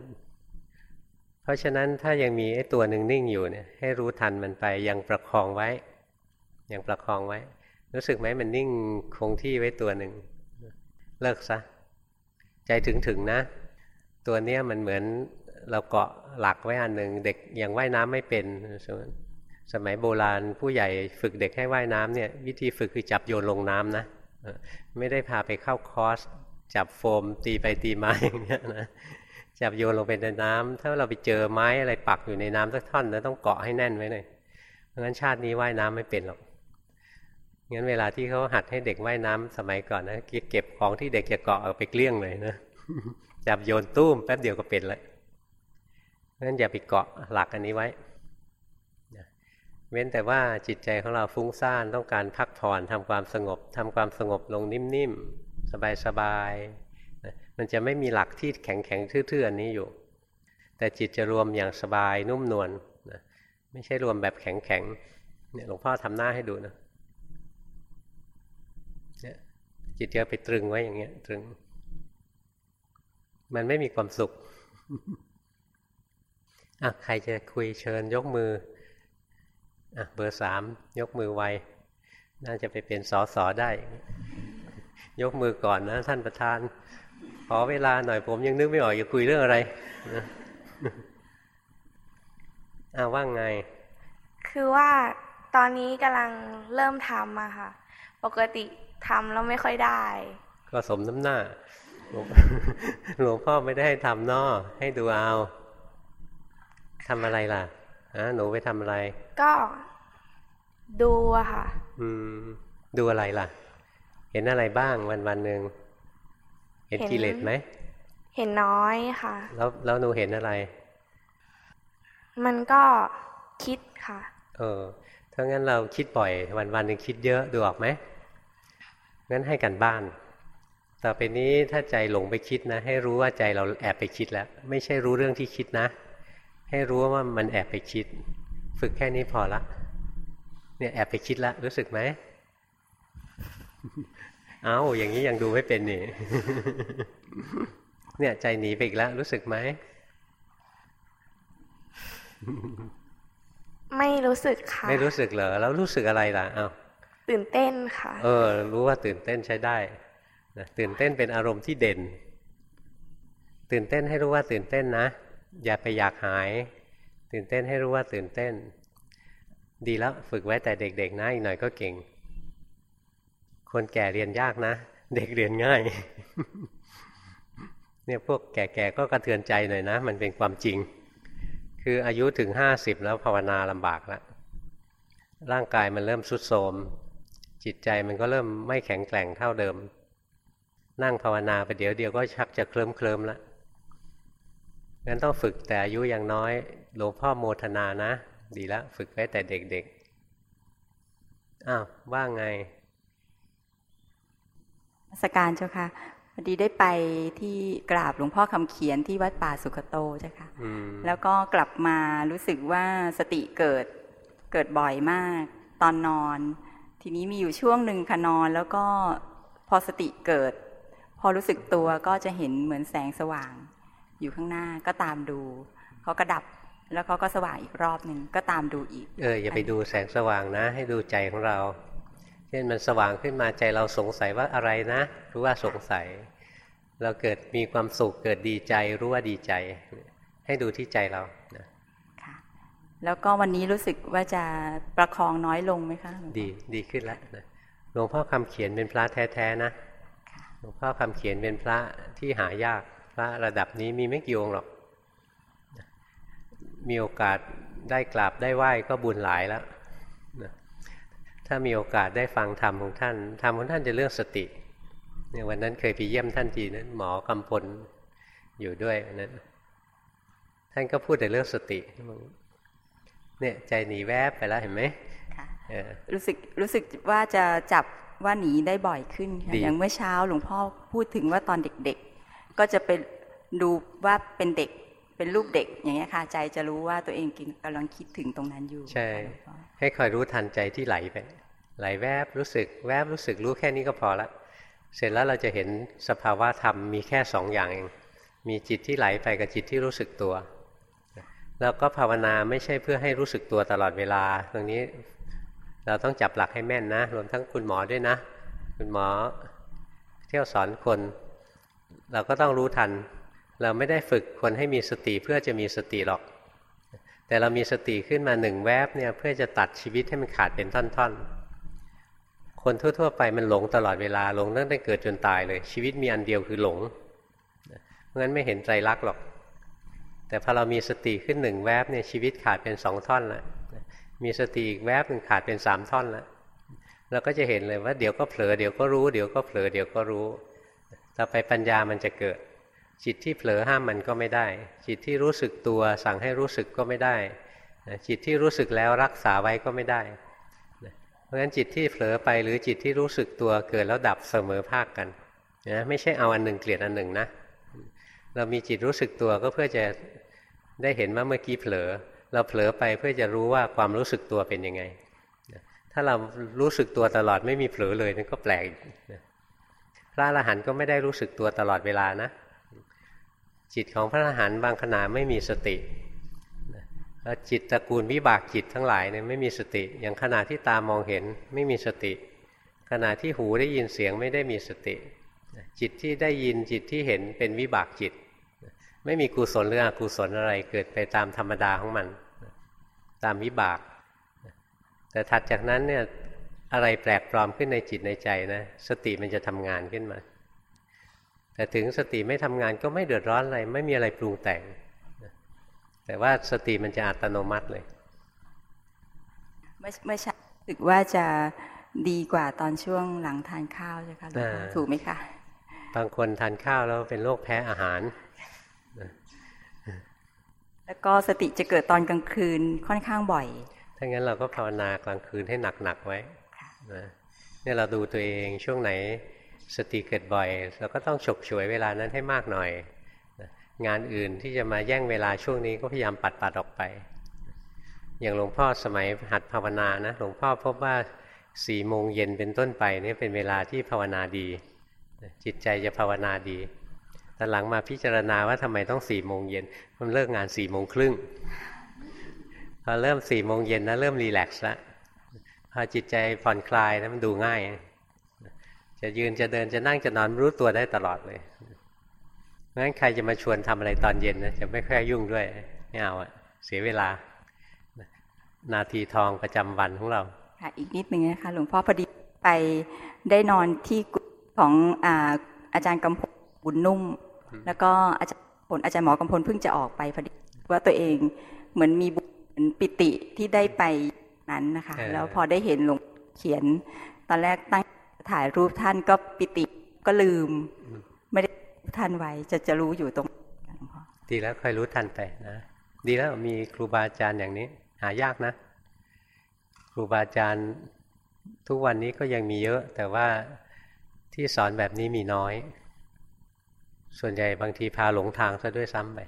เพราะฉะนั้นถ้ายังมีไอ้ตัวหนึ่งนิ่งอยู่เนี่ยให้รู้ทันมันไปยังประคองไว้ ยังประคองไว้ รู้สึกไหมมันนิ่งคงที่ไว้ตัวหนึ่งเลิกซะ ใจถึงถึงนะ ตัวเนี้ยมันเหมือน เราเกาะหลักไว้อันหนึ่งเด็กยังว่ายน้ำไม่เป็นสมัยโบราณผู้ใหญ่ฝึกเด็กให้ว่ายน้ำเนี่ยวิธีฝึกคือจับโยนลงน้ำนะไม่ได้พาไปเข้าคอร์สจับโฟมตีไปตีมาอย่างเงี้ยนะจับโยนลงไปในน้ำถ้าเราไปเจอไม้อะไรปักอยู่ในน้ำสักท่อนเราต้องเกาะให้แน่นไว้เลยเพราะงั้นชาตินี้ว่ายน้ำไม่เป็นหรอกงั้นเวลาที่เขาหัดให้เด็กว่ายน้ำสมัยก่อนนะเก็บของที่เด็กจะเกาะเอาไปเกลี้ยงเลยนะจับโยนตุ้มแป๊บเดียวก็เป็นแล้ว งั้นอย่าไปเกาะหลักอันนี้ไว้เว้นแต่ว่าจิตใจของเราฟุ้งซ่านต้องการพักผ่อนทำความสงบทำความสงบลงนิ่มๆสบายๆมันจะไม่มีหลักที่แข็งๆทื่อๆอันนี้อยู่ แต่จิตจะรวมอย่างสบายนุ่มนวลนะไม่ใช่รวมแบบแข็งๆเนี่ยหลวงพ่อทำหน้าให้ดูนะจิตจะไปตรึงไว้อย่างเงี้ยตรึง มันไม่มีความสุข อะใครจะคุยเชิญยกมืออะเบอร์สามยกมือไว น่าจะไปเป็นสอสอได้ ยกมือก่อนนะ ท่านประธาน ขอเวลาหน่อยผมยังนึกไม่ออกจะคุยเรื่องอะไรอ้าว่างไง คือว่าตอนนี้กำลังเริ่มทำมาค่ะ ปกติทำแล้วไม่ค่อยได้ ก็สมน้ำหน้าหลวงพ่อไม่ได้ให้ทำนอให้ดูเอา ทำอะไรล่ะฮะหนูไปทำอะไร ก็ ดูอะค่ะ อืม ดูอะไรล่ะ เห็นอะไรบ้างวันวันหนึ่งเห็นกิเลสไหม เห็นน้อยค่ะ แล้วแล้วหนูเห็นอะไร มันก็คิดค่ะ เออถ้างั้นเราคิดบ่อย วันวันหนึ่งคิดเยอะดูออกไหมงั้นให้กันบ้าน ต่อไปนี้ถ้าใจหลงไปคิดนะ ให้รู้ว่าใจเราแอบไปคิดแล้ว ไม่ใช่รู้เรื่องที่คิดนะ ให้รู้ว่ามันแอบไปคิด ฝึกแค่นี้พอละ เนี่ยแอบไปคิดแล้วรู้สึกไหมเอาอย่างนี้ยังดูไม่เป็นนี่ เนี่ยใจหนีไปอีกแล้ว รู้สึกไหม ไม่รู้สึกค่ะ ไม่รู้สึกเหรอ แล้วรู้สึกอะไรล่ะ เอาตื่นเต้นค่ะ เออ รู้ว่าตื่นเต้นใช้ได้นะตื่นเต้นเป็นอารมณ์ที่เด่น ตื่นเต้นให้รู้ว่าตื่นเต้นนะ อย่าไปอยากหาย ตื่นเต้นให้รู้ว่าตื่นเต้น ดีแล้วฝึกไว้แต่เด็กๆนะอีกหน่อยก็เก่ง คนแก่เรียนยากนะ เด็กเรียนง่าย เนี่ยพวกแก่ๆก็กระเทือนใจหน่อยนะ มันเป็นความจริง คืออายุถึงห้าสิบแล้วภาวนาลำบากแล้วร่างกายมันเริ่มสุดโทมจิตใจมันก็เริ่มไม่แข็งแกร่งเท่าเดิม นั่งภาวนาไปเดี๋ยวเดียวก็ชักจะเคลิ้มเคลิ้มแล้ว งั้นต้องฝึกแต่อายุยังน้อย หลวงพ่อโมทนานะ ดีแล้วฝึกไว้แต่เด็กๆ อ้าว ว่าไงสการเจ้าค่ะพอดีได้ไปที่กราบหลวงพ่อคำเขียนที่วัดป่าสุขโตเจ้าค่ะอืมแล้วก็กลับมารู้สึกว่าสติเกิดเกิดบ่อยมาก ตอนนอน ทีนี้มีอยู่ช่วงหนึ่งค่ะนอน แล้วก็พอสติเกิด พอรู้สึกตัวก็จะเห็นเหมือนแสงสว่าง อยู่ข้างหน้าก็ตามดูเขาก็ดับแล้วเขาก็สว่างอีกรอบหนึ่งก็ตามดูอีก เอออย่าไปดูแสงสว่างนะ ให้ดูใจของเรา เช่นมันสว่างขึ้นมาใจเราสงสัยว่าอะไรนะ รู้ว่าสงสัย เราเกิดมีความสุขเกิดดีใจรู้ว่าดีใจ ให้ดูที่ใจเรานะค่ะแล้วก็วันนี้รู้สึกว่าจะประคองน้อยลงไหมคะหลวงพ่อดีดีขึ้นแล้วนะหลวงพ่อคำเขียนเป็นพระแท้ๆนะค่ะหลวงพ่อคำเขียนเป็นพระที่หายาก พระระดับนี้มีไม่กี่องค์หรอก มีโอกาสได้กราบได้ไหว้ก็บุญหลายแล้วนะถ้ามีโอกาสได้ฟังธรรมของท่านธรรมของท่านจะเรื่องสติเนี่ยวันนั้นเคยไปเยี่ยมท่านทีนั้นหมอกำพลอยู่ด้วยวันนั้น ท่านก็พูดแต่เรื่องสติเนี่ยใจหนีแวบไปแล้วเห็นไหมค่ะเออรู้สึกรู้สึกว่าจะจับว่าหนีได้บ่อยขึ้นค่ะดีอย่างเมื่อเช้าหลวงพ่อพูดถึงว่าตอนเด็กๆ ก็จะเป็นดูว่าเป็นเด็กเป็นรูปเด็กอย่างเงี้ยค่ะใจจะรู้ว่าตัวเองกำลังคิดถึงตรงนั้นอยู่ ใช่ค่ะหลวงพ่อให้คอยรู้ทันใจที่ไหลไปไหลแวบรู้สึกแวบรู้สึกรู้แค่นี้ก็พอละเสร็จแล้วเราจะเห็นสภาวะธรรมมีแค่สองอย่างเอง มีจิตที่ไหลไปกับจิตที่รู้สึกตัว แล้วก็ภาวนาไม่ใช่เพื่อให้รู้สึกตัวตลอดเวลา ตรงนี้เราต้องจับหลักให้แม่นนะ รวมทั้งคุณหมอด้วยนะ คุณหมอเที่ยวสอนคน เราก็ต้องรู้ทัน เราไม่ได้ฝึกคนให้มีสติเพื่อจะมีสติหรอก แต่เรามีสติขึ้นมาหนึ่งแวบเนี่ยเพื่อจะตัดชีวิตให้มันขาดเป็นท่อนๆ คนทั่วๆไปมันหลงตลอดเวลาหลงตั้งแต่เกิดจนตายเลย ชีวิตมีอันเดียวคือหลงเพราะงั้นไม่เห็นใจรักหรอก แต่พอเรามีสติขึ้นหนึ่งแวบเนี่ยชีวิตขาดเป็นสองท่อนแล้วมีสติอีกแวบหนึ่งขาดเป็นสามท่อนแล้วเราก็จะเห็นเลยว่าเดี๋ยวก็เผลอเดี๋ยวก็รู้เดี๋ยวก็เผลอเดี๋ยวก็รู้ ต่อไปปัญญามันจะเกิด จิตที่เผลอห้ามมันก็ไม่ได้ จิตที่รู้สึกตัวสั่งให้รู้สึกก็ไม่ได้จิตที่รู้สึกแล้วรักษาไว้ก็ไม่ได้ เพราะฉะนั้นจิตที่เผลอไปหรือจิตที่รู้สึกตัวเกิดแล้วดับเสมอภาคกันนะไม่ใช่เอาอันหนึ่งเกลียดอันหนึ่งนะเรามีจิตรู้สึกตัวก็เพื่อจะได้เห็นว่าเมื่อกี้เผลอ เราเผลอไปเพื่อจะรู้ว่าความรู้สึกตัวเป็นยังไง ถ้าเรารู้สึกตัวตลอดไม่มีเผลอเลยนั่นก็แปลกอีกนะ พระอรหันต์ก็ไม่ได้รู้สึกตัวตลอดเวลานะ จิตของพระอรหันต์บางขณะไม่มีสติแล้วจิตตระกูลวิบากจิตทั้งหลายเนี่ยไม่มีสติ อย่างขณะที่ตามองเห็นไม่มีสติ ขณะที่หูได้ยินเสียงไม่ได้มีสติ จิตที่ได้ยินจิตที่เห็นเป็นวิบากจิต ไม่มีกุศลหรืออกุศลอะไรเกิดไปตามธรรมดาของมัน ตามวิบาก แต่ถัดจากนั้นเนี่ย อะไรแปลกปลอมขึ้นในจิตในใจนะ สติมันจะทำงานขึ้นมา แต่ถึงสติไม่ทำงานก็ไม่เดือดร้อนอะไร ไม่มีอะไรปรุงแต่ง แต่ว่าสติมันจะอัตโนมัติเลย เมื่อเมื่อเช้ารู้สึกว่าจะดีกว่าตอนช่วงหลังทานข้าวใช่ไหมคะหลวงพ่ออ่าถูกไหมคะถบางคนทานข้าวแล้วเป็นโรคแพ้อาหาร แล้วก็สติจะเกิดตอนกลางคืนค่อนข้างบ่อย ถ้างั้นเราก็ภาวนากลางคืนให้หนักๆไว้ นะเนี่ยเราดูตัวเองช่วงไหนสติเกิดบ่อย เราก็ต้องฉกฉวยเวลานั้นให้มากหน่อยงานอื่นที่จะมาแย่งเวลาช่วงนี้ก็พยายามปัดปัดออกไป อย่างหลวงพ่อสมัยหัดภาวนานะหลวงพ่อพบว่าสี่โมงเย็นเป็นต้นไปนี่เป็นเวลาที่ภาวนาดี จิตใจจะภาวนาดีแต่หลังมาพิจารณาว่าทำไมต้องสี่โมงเย็นมันเลิกงานสี่โมงครึ่งพอเริ่มสี่โมงเย็นนะเริ่มรีแลกซ์แล้ว พอจิตใจผ่อนคลายแล้วมันดูง่าย จะยืนจะเดินจะนั่งจะนอนรู้ตัวได้ตลอดเลยงั้นใครจะมาชวนทำอะไรตอนเย็นนะจะไม่ค่อยยุ่งด้วยไม่เอาอะเสียเวลา นาทีทองประจำวันของเราค่ะอีกนิดนึงนะคะหลวงพ่อพอดีไปได้นอนที่ของอาอาจารย์กำพลบุญนุ่ม แล้วก็อาจารย์ผลอาจารย์หมอกำพลเพิ่งจะออกไปพอดีว่าตัวเองเหมือนมีบุญปิติที่ได้ไป นั้นนะคะ แล้วพอได้เห็นหลวงเขียน ตอนแรกตั้งถ่ายรูปท่านก็ปิติก็ลืม ไม่ได้ท่านไว้จะจะรู้อยู่ตรงดีแล้วค่อยรู้ทันไปนะดีแล้วมีครูบาอาจารย์อย่างนี้ หายากนะ ครูบาอาจารย์ทุกวันนี้ก็ยังมีเยอะ แต่ว่าที่สอนแบบนี้มีน้อย ส่วนใหญ่บางทีพาหลงทางซะด้วยซ้ำไป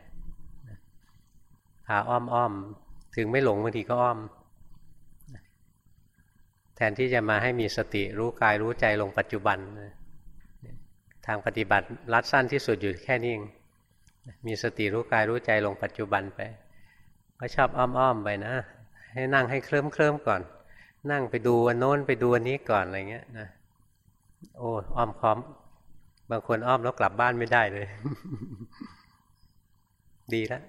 พาอ้อมอ้อม ถึงไม่หลงบางทีก็อ้อม แทนที่จะมาให้มีสติรู้กายรู้ใจลงปัจจุบัน ทางปฏิบัติรัดสั้นที่สุดอยู่แค่นี้เองมีสติรู้กายรู้ใจลงปัจจุบันไป ก็ชอบอ้อมๆไปนะ ให้นั่งให้เคลิ้มเคลิ้มก่อน นั่งไปดูอันโน้นไปดูอันนี้ก่อนอะไรเงี้ยนะโอ้อ้อมค้อม บางคนอ้อมแล้วกลับบ้านไม่ได้เลย ดีแล้ว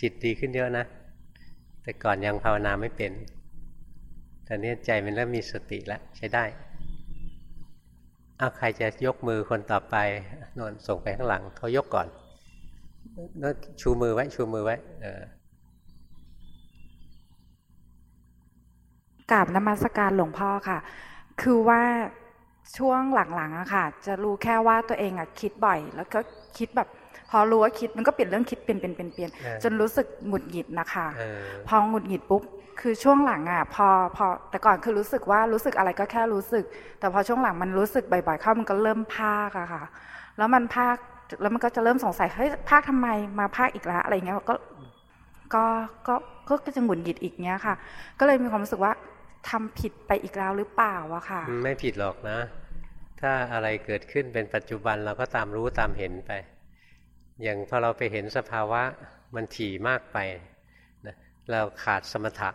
จิตดีขึ้นเยอะนะ แต่ก่อนยังภาวนาไม่เป็น แต่นี้ใจมันเริ่มมีสติแล้วใช้ได้เอาใครจะยกมือคนต่อไปนอนส่งไปข้างหลังเขายกก่อนนชูมือไว้ชูมือไว้เออกราบนมัสการหลวงพ่อค่ะ คือว่าช่วงหลังๆอะค่ะ จะรู้แค่ว่าตัวเองอะคิดบ่อย แล้วก็คิดแบบ พอรู้ว่าคิดมันก็เปลี่ยนเรื่องคิดเปลี่ยนเปลี่ยนเปลี่ยนจนรู้สึกหงุดหงิดนะคะพอหงุดหงิดปุ๊บคือช่วงหลังอะพอพอแต่ก่อนคือรู้สึกว่ารู้สึกอะไรก็แค่รู้สึก แต่พอช่วงหลังมันรู้สึกบ่อยๆเข้ามันก็เริ่มภาคอะค่ะ แล้วมันภาคแล้วมันก็จะเริ่มสงสัยเฮ้ยภาคทำไมมาภาคอีกแล้วอะไรเงี้ยก็ก็ก็ก็จะหงุดหงิดอีกเงี้ยค่ะ ก็เลยมีความรู้สึกว่าทำผิดไปอีกแล้วหรือเปล่าอะค่ะ ไม่ผิดหรอกนะ ถ้าอะไรเกิดขึ้นเป็นปัจจุบันเราก็ตามรู้ตามเห็นไป อย่างพอเราไปเห็นสภาวะมันถี่มากไปนะเราขาดสมถะ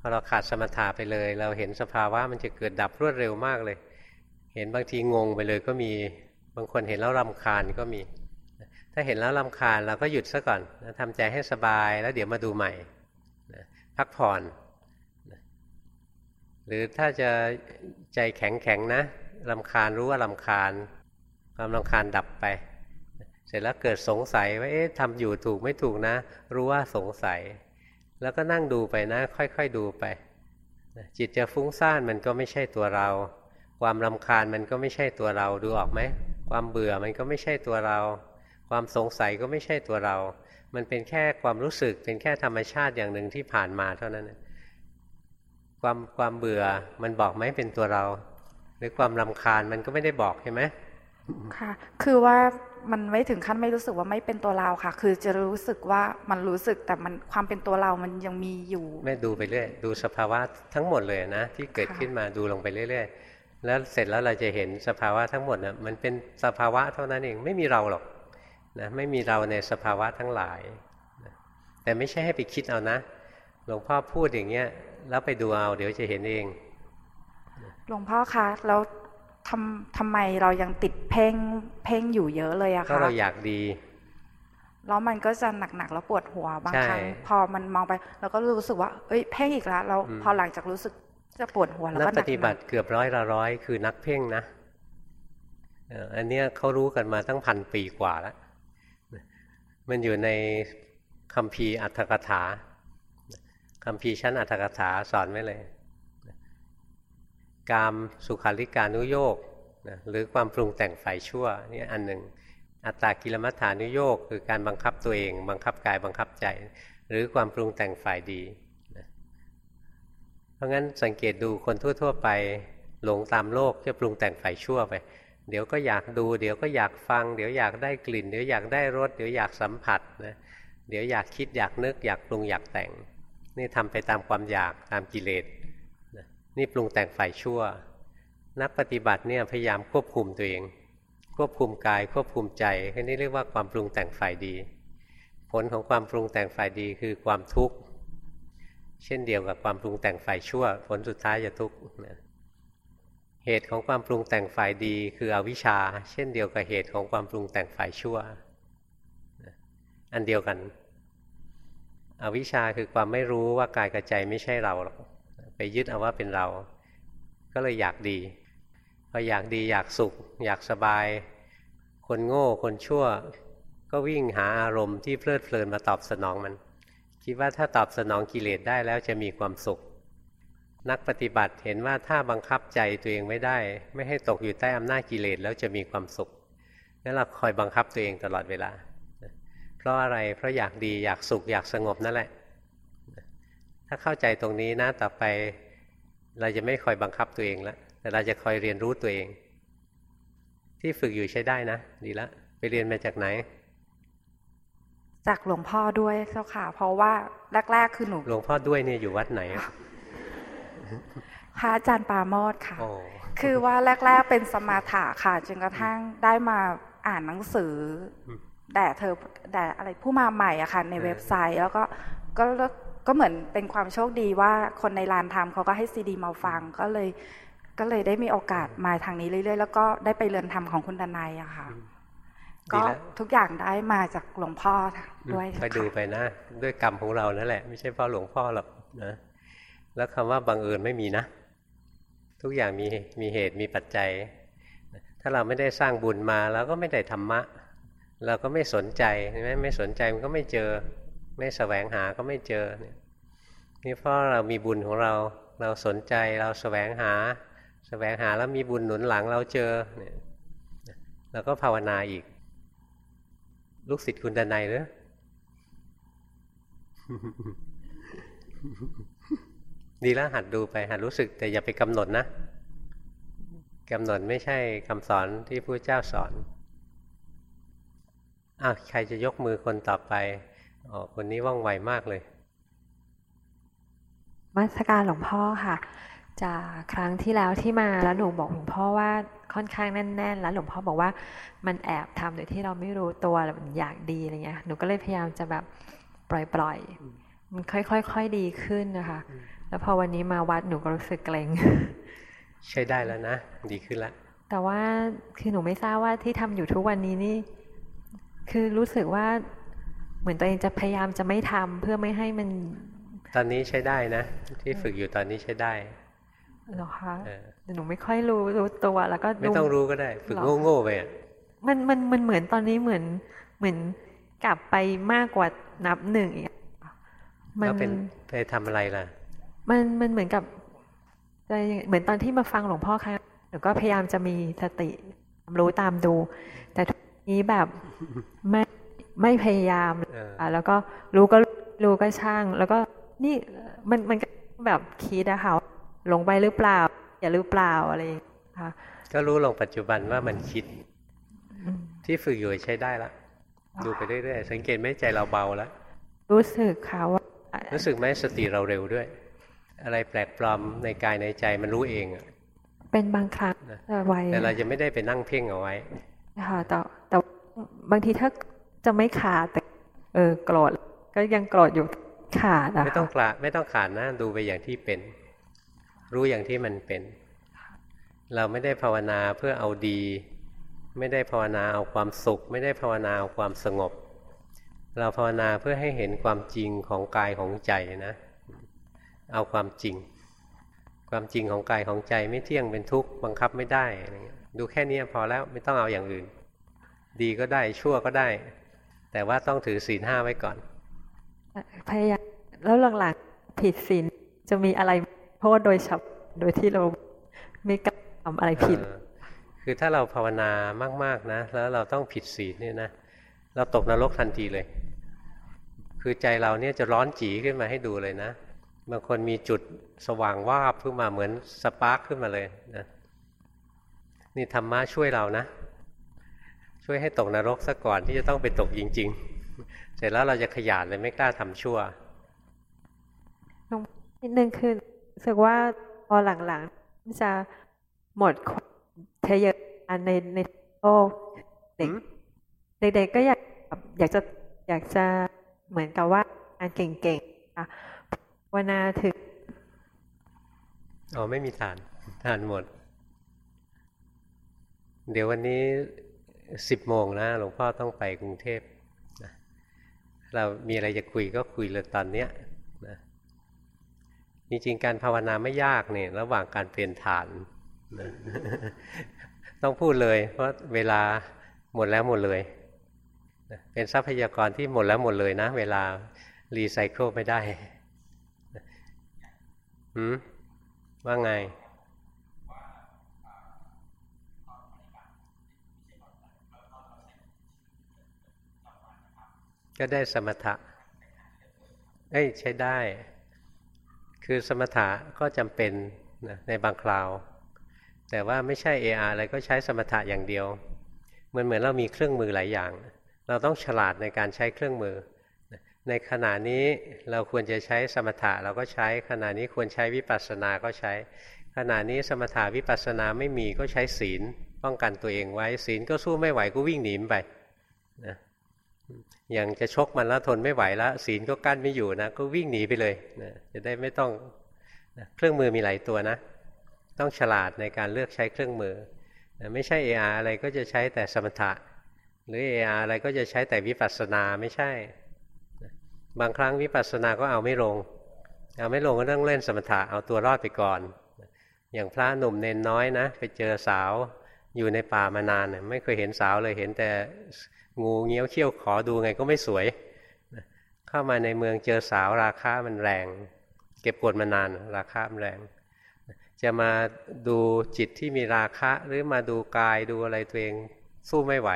พอเราขาดสมถะไปเลย เราเห็นสภาวะมันจะเกิดดับรวดเร็วมากเลย เห็นบางทีงงไปเลยก็มีบางคนเห็นแล้วรำคาญก็มี ถ้าเห็นแล้วรำคาญเราก็หยุดซะก่อนทำใจให้สบายแล้วเดี๋ยวมาดูใหม่พักผ่อนหรือถ้าจะใจแข็งแข็งนะรำคาญรู้ว่ารำคาญความรำคาญดับไป เสร็จแล้วเกิดสงสัยว่าเอ๊ะทำอยู่ถูกไม่ถูกนะ รู้ว่าสงสัย แล้วก็นั่งดูไปนะ ค่อยๆดูไป จิตจะฟุ้งซ่านมันก็ไม่ใช่ตัวเรา ความรำคาญมันก็ไม่ใช่ตัวเราดูออกไหมความเบื่อมันก็ไม่ใช่ตัวเรา ความสงสัยก็ไม่ใช่ตัวเรา มันเป็นแค่ความรู้สึกเป็นแค่ธรรมชาติอย่างหนึ่งที่ผ่านมาเท่านั้นความความเบื่อมันบอกไหมเป็นตัวเรา หรือความรำคาญมันก็ไม่ได้บอกใช่ไหม ค่ะ คือว่ามันไม่ถึงขั้นไม่รู้สึกว่าไม่เป็นตัวเราค่ะ คือจะรู้สึกว่ามันรู้สึกแต่มันความเป็นตัวเรามันยังมีอยู่ ไม่ดูไปเรื่อยดูสภาวะทั้งหมดเลยนะ ที่เกิดขึ้นมาดูลงไปเรื่อยๆ แล้วเสร็จแล้วเราจะเห็นสภาวะทั้งหมดนะมันเป็นสภาวะเท่านั้นเองไม่มีเราหรอกนะไม่มีเราในสภาวะทั้งหลายนะแต่ไม่ใช่ให้ไปคิดเอานะ หลวงพ่อพูดอย่างเงี้ยแล้วไปดูเอาเดี๋ยวจะเห็นเองหลวงพ่อคะแล้ว ทำทำไมเรายังติดเพ่งเพ่งอยู่เยอะเลยอะคะก็เราอยากดี แล้วมันก็จะหนักๆแล้วปวดหัวบางครั้งพอมันมองไปเราก็รู้สึกว่าเอ้ยเพ่งอีกแล้วแล้วพอหลังจากรู้สึกจะปวดหัวแล้วก็นักปฏิบัติเกือบร้อยละร้อยคือนักเพ่งนะอันนี้เขารู้กันมาตั้งพันปีกว่าแล้วมันอยู่ในคำพีอัตถกถาคำพีชั้นอัตถกถาสอนไว้เลย กามสุขาริการุโยกนะหรือความปรุงแต่งฝ่ายชั่วนี่อันหนึ่ง อัตตากิลมัฏฐานุโยกคือการบังคับตัวเอง บังคับกายบังคับใจ หรือความปรุงแต่งฝ่ายดีนะเพราะงั้นสังเกตดูคนทั่ว ๆ ไปหลงตามโลกจะปรุงแต่งฝ่ายชั่วไป เดี๋ยวก็อยากดู เดี๋ยวก็อยากฟัง เดี๋ยวอยากได้กลิ่น เดี๋ยวอยากได้รส เดี๋ยวอยากสัมผัสนะเดี๋ยวอยากคิดอยากนึกอยากปรุงอยากแต่ง นี่ทำไปตามความอยากตามกิเลส นี่ปรุงแต่งฝ่ายชั่ว นักปฏิบัติเนี่ยพยายามควบคุมตัวเอง ควบคุมกายควบคุมใจแค่นี้เรียกว่าความปรุงแต่งฝ่ายดี ผลของความปรุงแต่งฝ่ายดีคือความทุกข์เช่นเดียวกับความปรุงแต่งฝ่ายชั่ว ผลสุดท้ายจะทุกข์เหตุของความปรุงแต่งฝ่ายดีคืออวิชชา เช่นเดียวกับเหตุของความปรุงแต่งฝ่ายชั่ว อันเดียวกัน อวิชชาคือความไม่รู้ว่ากายกับใจไม่ใช่เราหรอก ไปยึดเอาว่าเป็นเรา ก็เลยอยากดีพออยากดีอยากสุข อยากสบาย คนโง่คนชั่ว ก็วิ่งหาอารมณ์ที่เพลิดเพลินมาตอบสนองมัน คิดว่าถ้าตอบสนองกิเลสได้แล้วจะมีความสุข นักปฏิบัติเห็นว่าถ้าบังคับใจตัวเองไม่ได้ ไม่ให้ตกอยู่ใต้อำนาจกิเลสแล้วจะมีความสุขนั่นเราคอยบังคับตัวเองตลอดเวลา เพราะอะไรเพราะอยากดีอยากสุขอยากสงบนั่นแหละ ถ้าเข้าใจตรงนี้นะต่อไป เราจะไม่คอยบังคับตัวเองแล้วแต่เราจะคอยเรียนรู้ตัวเอง ที่ฝึกอยู่ใช้ได้นะ ดีละ ไปเรียนมาจากไหน จากหลวงพ่อด้วยเจ้าค่ะ เพราะว่าแรก ๆ คือหนูหลวงพ่อด้วยเนี่ยอยู่วัดไหนพระอาจารย์ปาโมดค่ะ คือว่าแรก ๆ เป็นสมาถะค่ะจนกระทั่งได้มาอ่านหนังสือ แต่เธอแต่อะไรผู้มาใหม่อะค่ะ ในเว็บไซต์ แล้วก็ก็ ก็เหมือนเป็นความโชคดีว่าคนในลานธรรมเขาก็ให้ซีดีมาฟังก็เลยก็เลยได้มีโอกาสมาทางนี้เรื่อยๆ แล้วก็ได้ไปเรียนธรรมของคุณดนายอะค่ะ ก็ทุกอย่างได้มาจากหลวงพ่อด้วยไปดูไปนะ ด้วยกรรมของเรานั่นแหละ ไม่ใช่เพราะหลวงพ่อหรอกนะแล้วคำว่าบังเอิญไม่มีนะ ทุกอย่างมีมีเหตุมีปัจจัย ถ้าเราไม่ได้สร้างบุญมาเราก็ไม่ได้ธรรมะ เราก็ไม่สนใจใช่ไหมไม่สนใจมันก็ไม่เจอ ไม่แสวงหาก็ไม่เจอเนี่ยนี่เพราะเรามีบุญของเราเราสนใจเราแสวงหา แสวงหาแล้วมีบุญหนุนหลังเราเจอเนี่ยเราก็ภาวนาอีก ลูกศิษย์คุณดนายหรือดีแล้วหัดดูไปหัดรู้สึกแต่อย่าไปกำหนดนะกำหนดไม่ใช่คำสอนที่พระเจ้าสอนอ้าวใครจะยกมือคนต่อไป อ๋อคนนี้ว่องไวมากเลยมาสการหลวงพ่อค่ะ จากครั้งที่แล้วที่มาแล้วหนูบอกหลวงพ่อว่าค่อนข้างแน่น ๆ แล้วหลวงพ่อบอกว่ามันแอบทำโดยที่เราไม่รู้ตัวแล้วมันอยากดีอะไรเงี้ยหนูก็เลยพยายามจะแบบปล่อยๆมันค่อยๆดีขึ้นนะคะ แล้วพอวันนี้มาวัดหนูก็รู้สึกเกรงใช้ได้แล้วนะ ดีขึ้นแล้วแต่ว่าคือหนูไม่ทราบว่าที่ทำอยู่ทุกวันนี้นี่ คือรู้สึกว่า เหมือนตัวเองจะพยายามจะไม่ทำเพื่อไม่ให้มัน ตอนนี้ใช้ได้นะ ที่ฝึกอยู่ตอนนี้ใช้ได้หรอคะหนูไม่ค่อยรู้รู้ตัวแล้วก็ไม่ต้องรู้ก็ได้ ฝึกโง่ๆไปอะมันมันมันเหมือนตอนนี้เหมือนเหมือนกลับไปมากกว่านับหนึ่งอีกมันเป็นไปทำอะไรล่ะ มันมันเหมือนกับเหมือนตอนที่มาฟังหลวงพ่อค่ะหนูก็พยายามจะมีสติรู้ตามดู แต่ทุกนี้แบบไม่ ไม่พยายามอ่าแล้วก็รู้ก็รู้ก็ช่าง แล้วก็นี่มันมันก็แบบคิดนะคะลงไปหรือเปล่า อย่าหรือเปล่าอะไรค่ะก็รู้ลงปัจจุบันว่ามันคิด ที่ฝึกอยู่ใช้ได้ละดูไปเรื่อยๆสังเกตไหมใจเราเบาแล้วรู้สึกค่ะว่ารู้สึกไหมสติเราเร็วด้วย อะไรแปลกปลอมในกายในใจมันรู้เองอะเป็นบางครั้งแต่เราจะไม่ได้ไปนั่งเพ่งเอาไว้ค่ะแต่แต่บางทีถ้า จะไม่ขาดแต่เออโกรธก็ยังโกรธอยู่ขาดอะไม่ต้องขาไม่ต้องขาดนะดูไปอย่างที่เป็น รู้อย่างที่มันเป็น เราไม่ได้ภาวนาเพื่อเอาดี ไม่ได้ภาวนาเอาความสุข ไม่ได้ภาวนาเอาความสงบ เราภาวนาเพื่อให้เห็นความจริงของกายของใจนะ เอาความจริง ความจริงของกายของใจไม่เที่ยงเป็นทุกข์บังคับไม่ได้ ดูแค่นี้พอแล้วไม่ต้องเอาอย่างอื่น ดีก็ได้ชั่วก็ได้ แต่ว่าต้องถือศีลห้าไว้ก่อน พยายามแล้วหลังๆผิดศีลจะมีอะไรโทษโดยฉับโดยที่เราไม่กล้าทำอะไรผิดคคือถ้าเราภาวนามาก ๆนะ แล้วเราต้องผิดศีลเนี่ยนะ เราตกนรกทันทีเลย คือใจเราเนี่ยจะร้อนจีขึ้นมาให้ดูเลยนะบางคนมีจุดสว่างวาบขึ้นมาเหมือนสปาร์คขึ้นมาเลยนะนี่ธรรมะช่วยเรานะ ช่วยให้ตกนรกซะก่อนที่จะต้องไปตกจริง ๆ เสร็จแล้วเราจะขยาดเลยไม่กล้าทำชั่วนิดนึงคือรู้สึกว่าพอหลังๆจะหมดทะเยอในในโลกเด็กเด็กๆก็อยากอยากจะอยากจะเหมือนกับว่าการเก่งๆค่ะวนาถึงอ๋อไม่มีฐานฐานหมด เดี๋ยววันนี้ สิบโมงนะหลวงพ่อต้องไปกรุงเทพนะเรามีอะไรจะคุยก็คุยเลยตอนเนี้ยนะจริงๆการภาวนาไม่ยากเนี่ยระหว่างการเปลี่ยนฐานนะต้องพูดเลย เพราะเวลาหมดแล้วหมดเลยเป็นทรัพยากรที่หมดแล้วหมดเลยนะ เวลารีไซเคิลไม่ได้หืมว่าไง ก็ได้สมถะเอ้ยใช้ได้ คือสมถะก็จำเป็นนะในบางคราว แต่ว่าไม่ใช่ AR อะไรก็ใช้สมถะอย่างเดียวมือนเหมือนเรามีเครื่องมือหลายอย่าง เราต้องฉลาดในการใช้เครื่องมือ ในขณะนี้เราควรจะใช้สมถะเราก็ใช้ ขณะนี้ควรใช้วิปัสสนาก็ใช้ ขณะนี้สมถะวิปัสสนาไม่มีก็ใช้ศีล ป้องกันตัวเองไว้ศีลก็สู้ไม่ไหวก็วิ่งหนีไปนะ อย่างจะชกมันแล้วทนไม่ไหวแล้วศีลก็กั้นไม่อยู่นะ ก็วิ่งหนีไปเลยนะจะได้ไม่ต้องนะเครื่องมือมีหลายตัวนะ ต้องฉลาดในการเลือกใช้เครื่องมือไม่ใช่ AR อะไรก็จะใช้แต่สมถะ หรือ AR อะไรก็จะใช้แต่วิปัสสนาไม่ใช่บางครั้งวิปัสสนาก็เอาไม่ลง เอาไม่ลงก็ต้องเล่นสมถะเอาตัวรอดไปก่อนอย่างพระหนุ่มเนนน้อยนะ ไปเจอสาวอยู่ในป่ามานานไม่เคยเห็นสาวเลยเห็นแต่ งูเงี้ยวเขี้ยวขอดูไงก็ไม่สวย เข้ามาในเมืองเจอสาวราคามันแรง เก็บกดมานาน ราคามันแรง จะมาดูจิตที่มีราคะหรือมาดูกายดูอะไรตัวเองสู้ไม่ไหว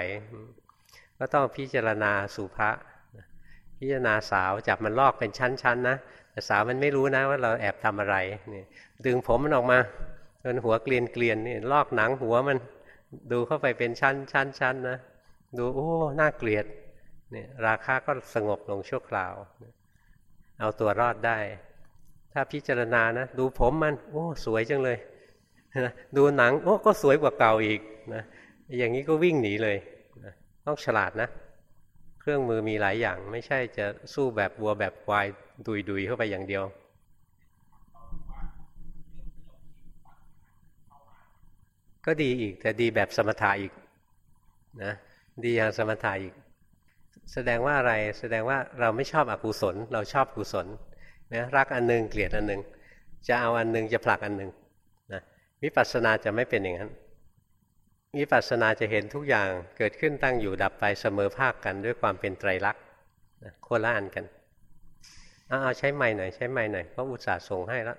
ก็ต้องพิจารณาสุภะพิจารณาสาวจับมันลอกเป็นชั้นๆนะแต่สาวมันไม่รู้นะว่าเราแอบทำอะไรนี่ดึงผมมันออกมาจนหัวเกลียนเกลียนนี่ลอกหนังหัวมันดูเข้าไปเป็นชั้นชั้นชั้นนะ ดูโอ้น่าเกลียดเนี่ยราคาก็สงบลงชั่วคราว เอาตัวรอดได้ ถ้าพิจารณานะดูผมมัน โอ้ สวยจังเลยนะดูหนังโอ้ก็สวยกว่าเก่าอีกนะอย่างนี้ก็วิ่งหนีเลยนะต้องฉลาดนะ เครื่องมือมีหลายอย่าง ไม่ใช่จะสู้แบบวัวแบบควายดุยดุยเข้าไปอย่างเดียว ก็ดีอีกแต่ดีแบบสมถะอีกนะ ดีอย่างสมถะอีก แสดงว่าอะไรแสดงว่าเราไม่ชอบอกุศล เราชอบกุศลนะรักอันนึงเกลียดอันนึงจะเอาอันนึงจะผลักอันนึงนะวิปัสสนาจะไม่เป็นอย่างนั้นวิปัสสนาจะเห็นทุกอย่างเกิดขึ้นตั้งอยู่ดับไปเสมอภาคกันด้วยความเป็นไตรลักษณ์โคละอันกันเอาเอาใช้ไม้หน่อยใช้ไม้หน่อยเพราะอุตส่าห์ส่งให้แล้ว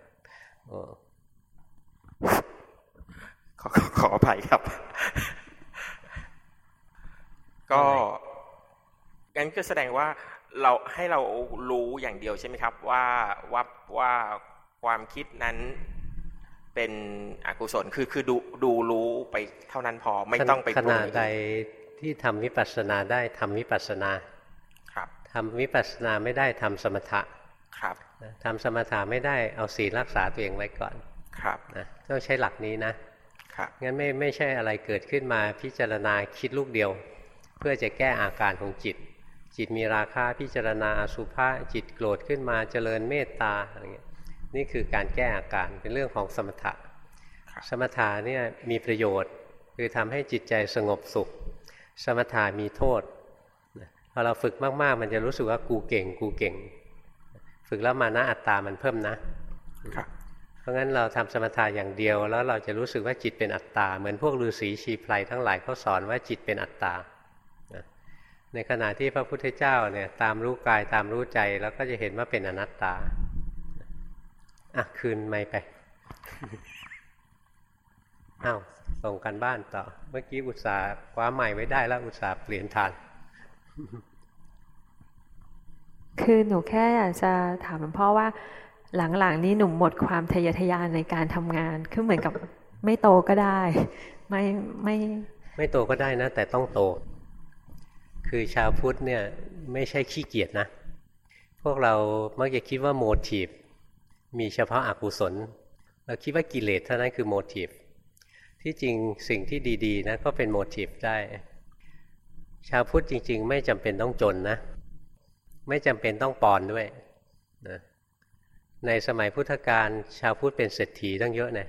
ขอขออภัยครับ ก็งั้นก็แสดงว่าเราให้เรารู้อย่างเดียวใช่ไหมครับ ว่าว่าว่าความคิดนั้นเป็นอกุศลคือคือดูดูรู้ไปเท่านั้นพอไม่ต้องไปขณะใดที่ทำวิปัสสนาได้ทำวิปัสสนาครับทำวิปัสสนาไม่ได้ทำสมถะครับทำสมถะไม่ได้เอาศีลรักษาตัวเองไว้ก่อนครับนะต้องใช้หลักนี้นะครับงั้นไม่ไม่ใช่อะไรเกิดขึ้นมาพิจารณาคิดลูกเดียว เพื่อจะแก้อาการของจิต จิตมีราคาพิจารณาอสุภะจิตโกรธขึ้นมาเจริญเมตตาอะไรเงี้ยนี่คือการแก้อาการเป็นเรื่องของสมถะ สมถะเนี่ยมีประโยชน์คือทำให้จิตใจสงบสุข สมถะมีโทษพอเราฝึกมากๆ มันจะรู้สึกว่ากูเก่ง กูเก่ง ฝึกแล้วมานะอัตตามันเพิ่มนะเพราะงั้นเราทำสมถะอย่างเดียว แล้วเราจะรู้สึกว่าจิตเป็นอัตตา เหมือนพวกฤาษีชีไพรทั้งหลายเขาสอนว่าจิตเป็นอัตตา ในขณะที่พระพุทธเจ้าเนี่ยตามรู้กายตามรู้ใจ แล้วก็จะเห็นว่าเป็นอนัตตา อะ คืนไม่ไปอ้าวส่งกันบ้านต่อ เมื่อกี้อุตส่าห์คว้าใหม่ไว้ได้แล้วอุตส่าห์เปลี่ยนทานคือหนูแค่อยากจะถามหลวงพ่อว่า หลังๆนี้หนุ่มหมดความทะเยอทะยานในการทำงานคือเหมือนกับไม่โตก็ได้ ไม่ไม่ ไม่โตก็ได้นะ แต่ต้องโต คือชาวพุทธเนี่ยไม่ใช่ขี้เกียจนะ พวกเรามักจะคิดว่าโมทีฟมีเฉพาะอากุศล เราคิดว่ากิเลสเท่านั้นคือโมทีฟที่จริงสิ่งที่ดีๆนะก็เป็นโมทีฟได้ ชาวพุทธจริง ๆ ไม่จำเป็นต้องจนนะ ไม่จำเป็นต้องปอนด้วยนะในสมัยพุทธกาลชาวพุทธเป็นเศรษฐีตั้งเยอะนะ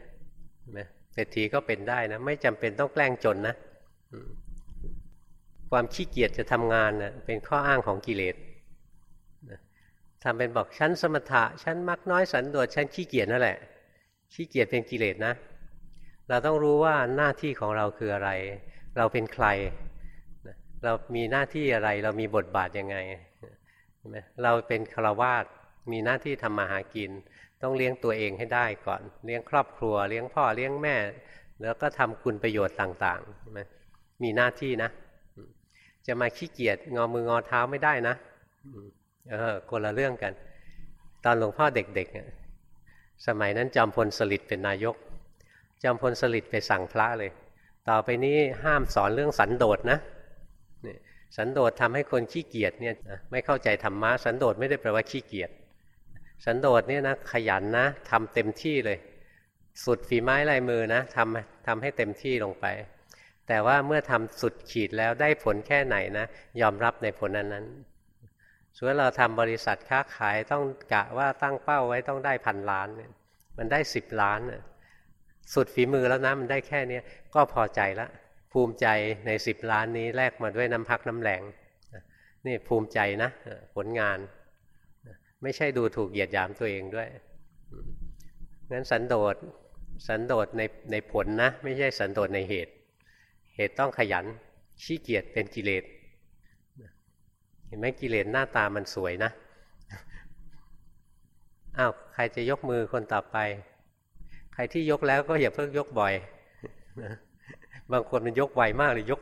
เศรษฐีก็เป็นได้นะ ไม่จำเป็นต้องแกล้งจนนะ ความขี้เกียจจะทำงานนะเป็นข้ออ้างของกิเลสทำเป็นบอกฉันสมถะฉันมักน้อยสันโดษฉันขี้เกียจนั่นแหละ ขี้เกียจเป็นกิเลสนะ เราต้องรู้ว่าหน้าที่ของเราคืออะไร เราเป็นใคร เรามีหน้าที่อะไร เรามีบทบาทยังไงเราเป็นฆราวาสมีหน้าที่ทำมาหากิน ต้องเลี้ยงตัวเองให้ได้ก่อน เลี้ยงครอบครัว เลี้ยงพ่อเลี้ยงแม่ แล้วก็ทำคุณประโยชน์ต่างๆมีหน้าที่นะ จะมาขี้เกียจงอมืองอเท้าไม่ได้นะเออคนละเรื่องกัน ตอนหลวงพ่อเด็กๆสมัยนั้นจอมพลสฤษดิ์เป็นนายก จอมพลสฤษดิ์ไปสั่งพระเลย ต่อไปนี้ห้ามสอนเรื่องสันโดษนะสันโดษทำให้คนขี้เกียจเนี่ยไม่เข้าใจธรรมะสันโดษไม่ได้แปลว่าขี้เกียจสันโดษเนี่ยนะขยันนะทำเต็มที่เลย สุดฝีไม้ลายมือนะทำทำให้เต็มที่ลงไป แต่ว่าเมื่อทำสุดขีดแล้วได้ผลแค่ไหนนะยอมรับในผลนั้นนั้นส่วนเราทำบริษัทค้าขายต้องกะว่าตั้งเป้าไว้ต้องได้พันล้านเนี่ยมันได้สิบล้านสุดฝีมือแล้วนะมันได้แค่เนี้ยก็พอใจล้วภูมิใจในสิบล้านนี้แลกมาด้วยน้ำพักน้ำแรงนี่ภูมิใจนะผลงาน ไม่ใช่ดูถูกเหยียดหยามตัวเองด้วยงั้นสันโดษสันโดษในในผลนะ ไม่ใช่สันโดษในเหตุ เหตุต้องขยันขี้เกียจเป็นกิเลสเห็นไหมกิเลสหน้าตามันสวยนะอ้าวใครจะยกมือคนต่อไป ใครที่ยกแล้วก็อย่าเพิ่งยกบ่อยบางคนมันยกไวมากเลยยก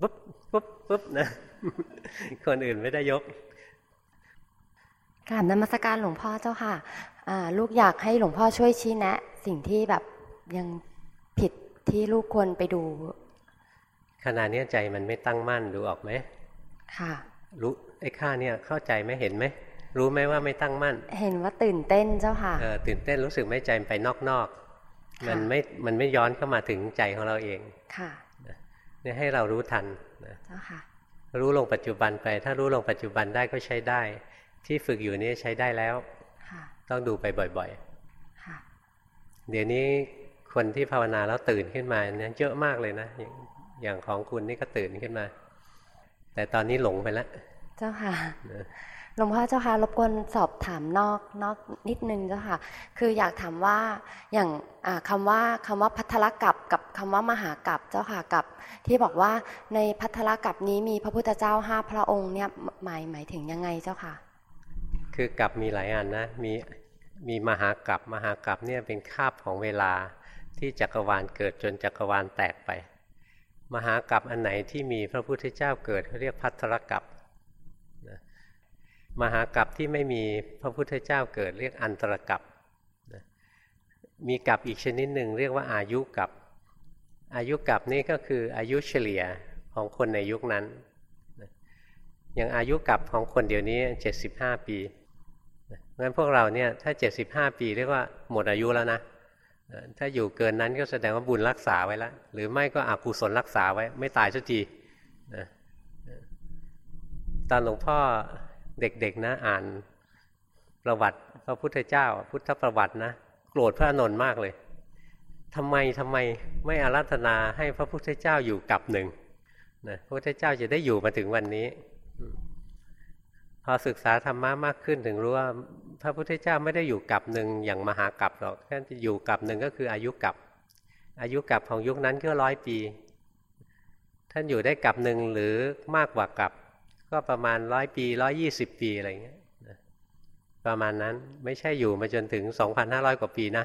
ปุ๊บปุ๊บปุ๊บนะคนอื่นไม่ได้ยกกราบนมัสการหลวงพ่อเจ้าค่ะลูกอยากให้หลวงพ่อช่วยชี้แนะ สิ่งที่แบบยังผิดที่ลูกควรไปดู ขณะนี้ใจมันไม่ตั้งมั่นดูออกไหมค่ะ รู้ไอ้ข้าเนี่ยเข้าใจไหมเห็นไหมรู้ไหมว่าไม่ตั้งมั่น เห็นว่าตื่นเต้นเจ้าค่ะเออตื่นเต้นรู้สึกไม่ใจไปนอกมันไม่มันไม่ย้อนเข้ามาถึงใจของเราเองค่ะเนี่ยให้เรารู้ทันนะเจ้าค่ะ รู้ลงปัจจุบันไป ถ้ารู้ลงปัจจุบันได้ก็ใช้ได้ ที่ฝึกอยู่นี้ใช้ได้แล้วต้องดูไปบ่อยๆเดี๋ยวนี้คนที่ภาวนาแล้วตื่นขึ้นมาเนี่ยเยอะมากเลยนะ อย่างของคุณนี่ก็ตื่นขึ้นมา แต่ตอนนี้หลงไปแล้ว เจ้าค่ะหลวงพ่อเจ้าค่ะรบกวนสอบถามนอกนอกนิดนึงเจ้าค่ะ คืออยากถามว่าอย่างคำว่าคำว่าพัทรกับกับคำว่ามหากับเจ้าค่ะกับ ที่บอกว่าในพัทรกับนี้มีพระพุทธเจ้าห้าพระองค์เนี่ยหมายหมายถึงยังไงเจ้าค่ะ คือกับมีหลายอันนะมีมีมหากับมหากับเนี่ยเป็นคาบของเวลาที่จักรวาลเกิดจนจักรวาลแตกไป มหากับอันไหนที่มีพระพุทธเจ้าเกิดเขาเรียกพัทรกับมหากรัปที่ไม่มีพระพุทธเจ้าเกิดเรียกอันตรกับมีกับอีกชนิดหนึ่งเรียกว่าอายุกับ อายุกับนี่ก็คืออายุเฉลี่ยของคนในยุคนั้นอย่างอายุกับของคนเดี๋ยวนี้ 75 ปีงั้นพวกเราเนี่ยถ้า 75 ปีเรียกว่าหมดอายุแล้วนะ ถ้าอยู่เกินนั้นก็แสดงว่าบุญรักษาไว้แล้วหรือไม่ก็อกุศลรักษาไว้ ไม่ตายสักทีตอนหลวงพ่อเด็กๆนะอ่านประวัติพระพุทธเจ้า พุทธประวัตินะโกรธพระนนท์มากเลยทำไมทำไมไม่อารัธนาให้พระพุทธเจ้าอยู่กับหนึ่งนะพระพุทธเจ้าจะได้อยู่มาถึงวันนี้ พอศึกษาธรรมะมากขึ้นถึงรู้ว่า พระพุทธเจ้าไม่ได้อยู่กับหนึ่งอย่างมหากับหรอกท่านจะอยู่กับหนึ่งก็คืออายุกับ อายุกับของยุคนั้นก็ร้อยปี ท่านอยู่ได้กับหนึ่งหรือมากกว่ากับ ก็ประมาณร้อยปีร้อยี่สิบปีอะไรเงี้ยประมาณนั้นไม่ใช่อยู่มาจนถึงสองพันห้าร้อยกว่าปีนะ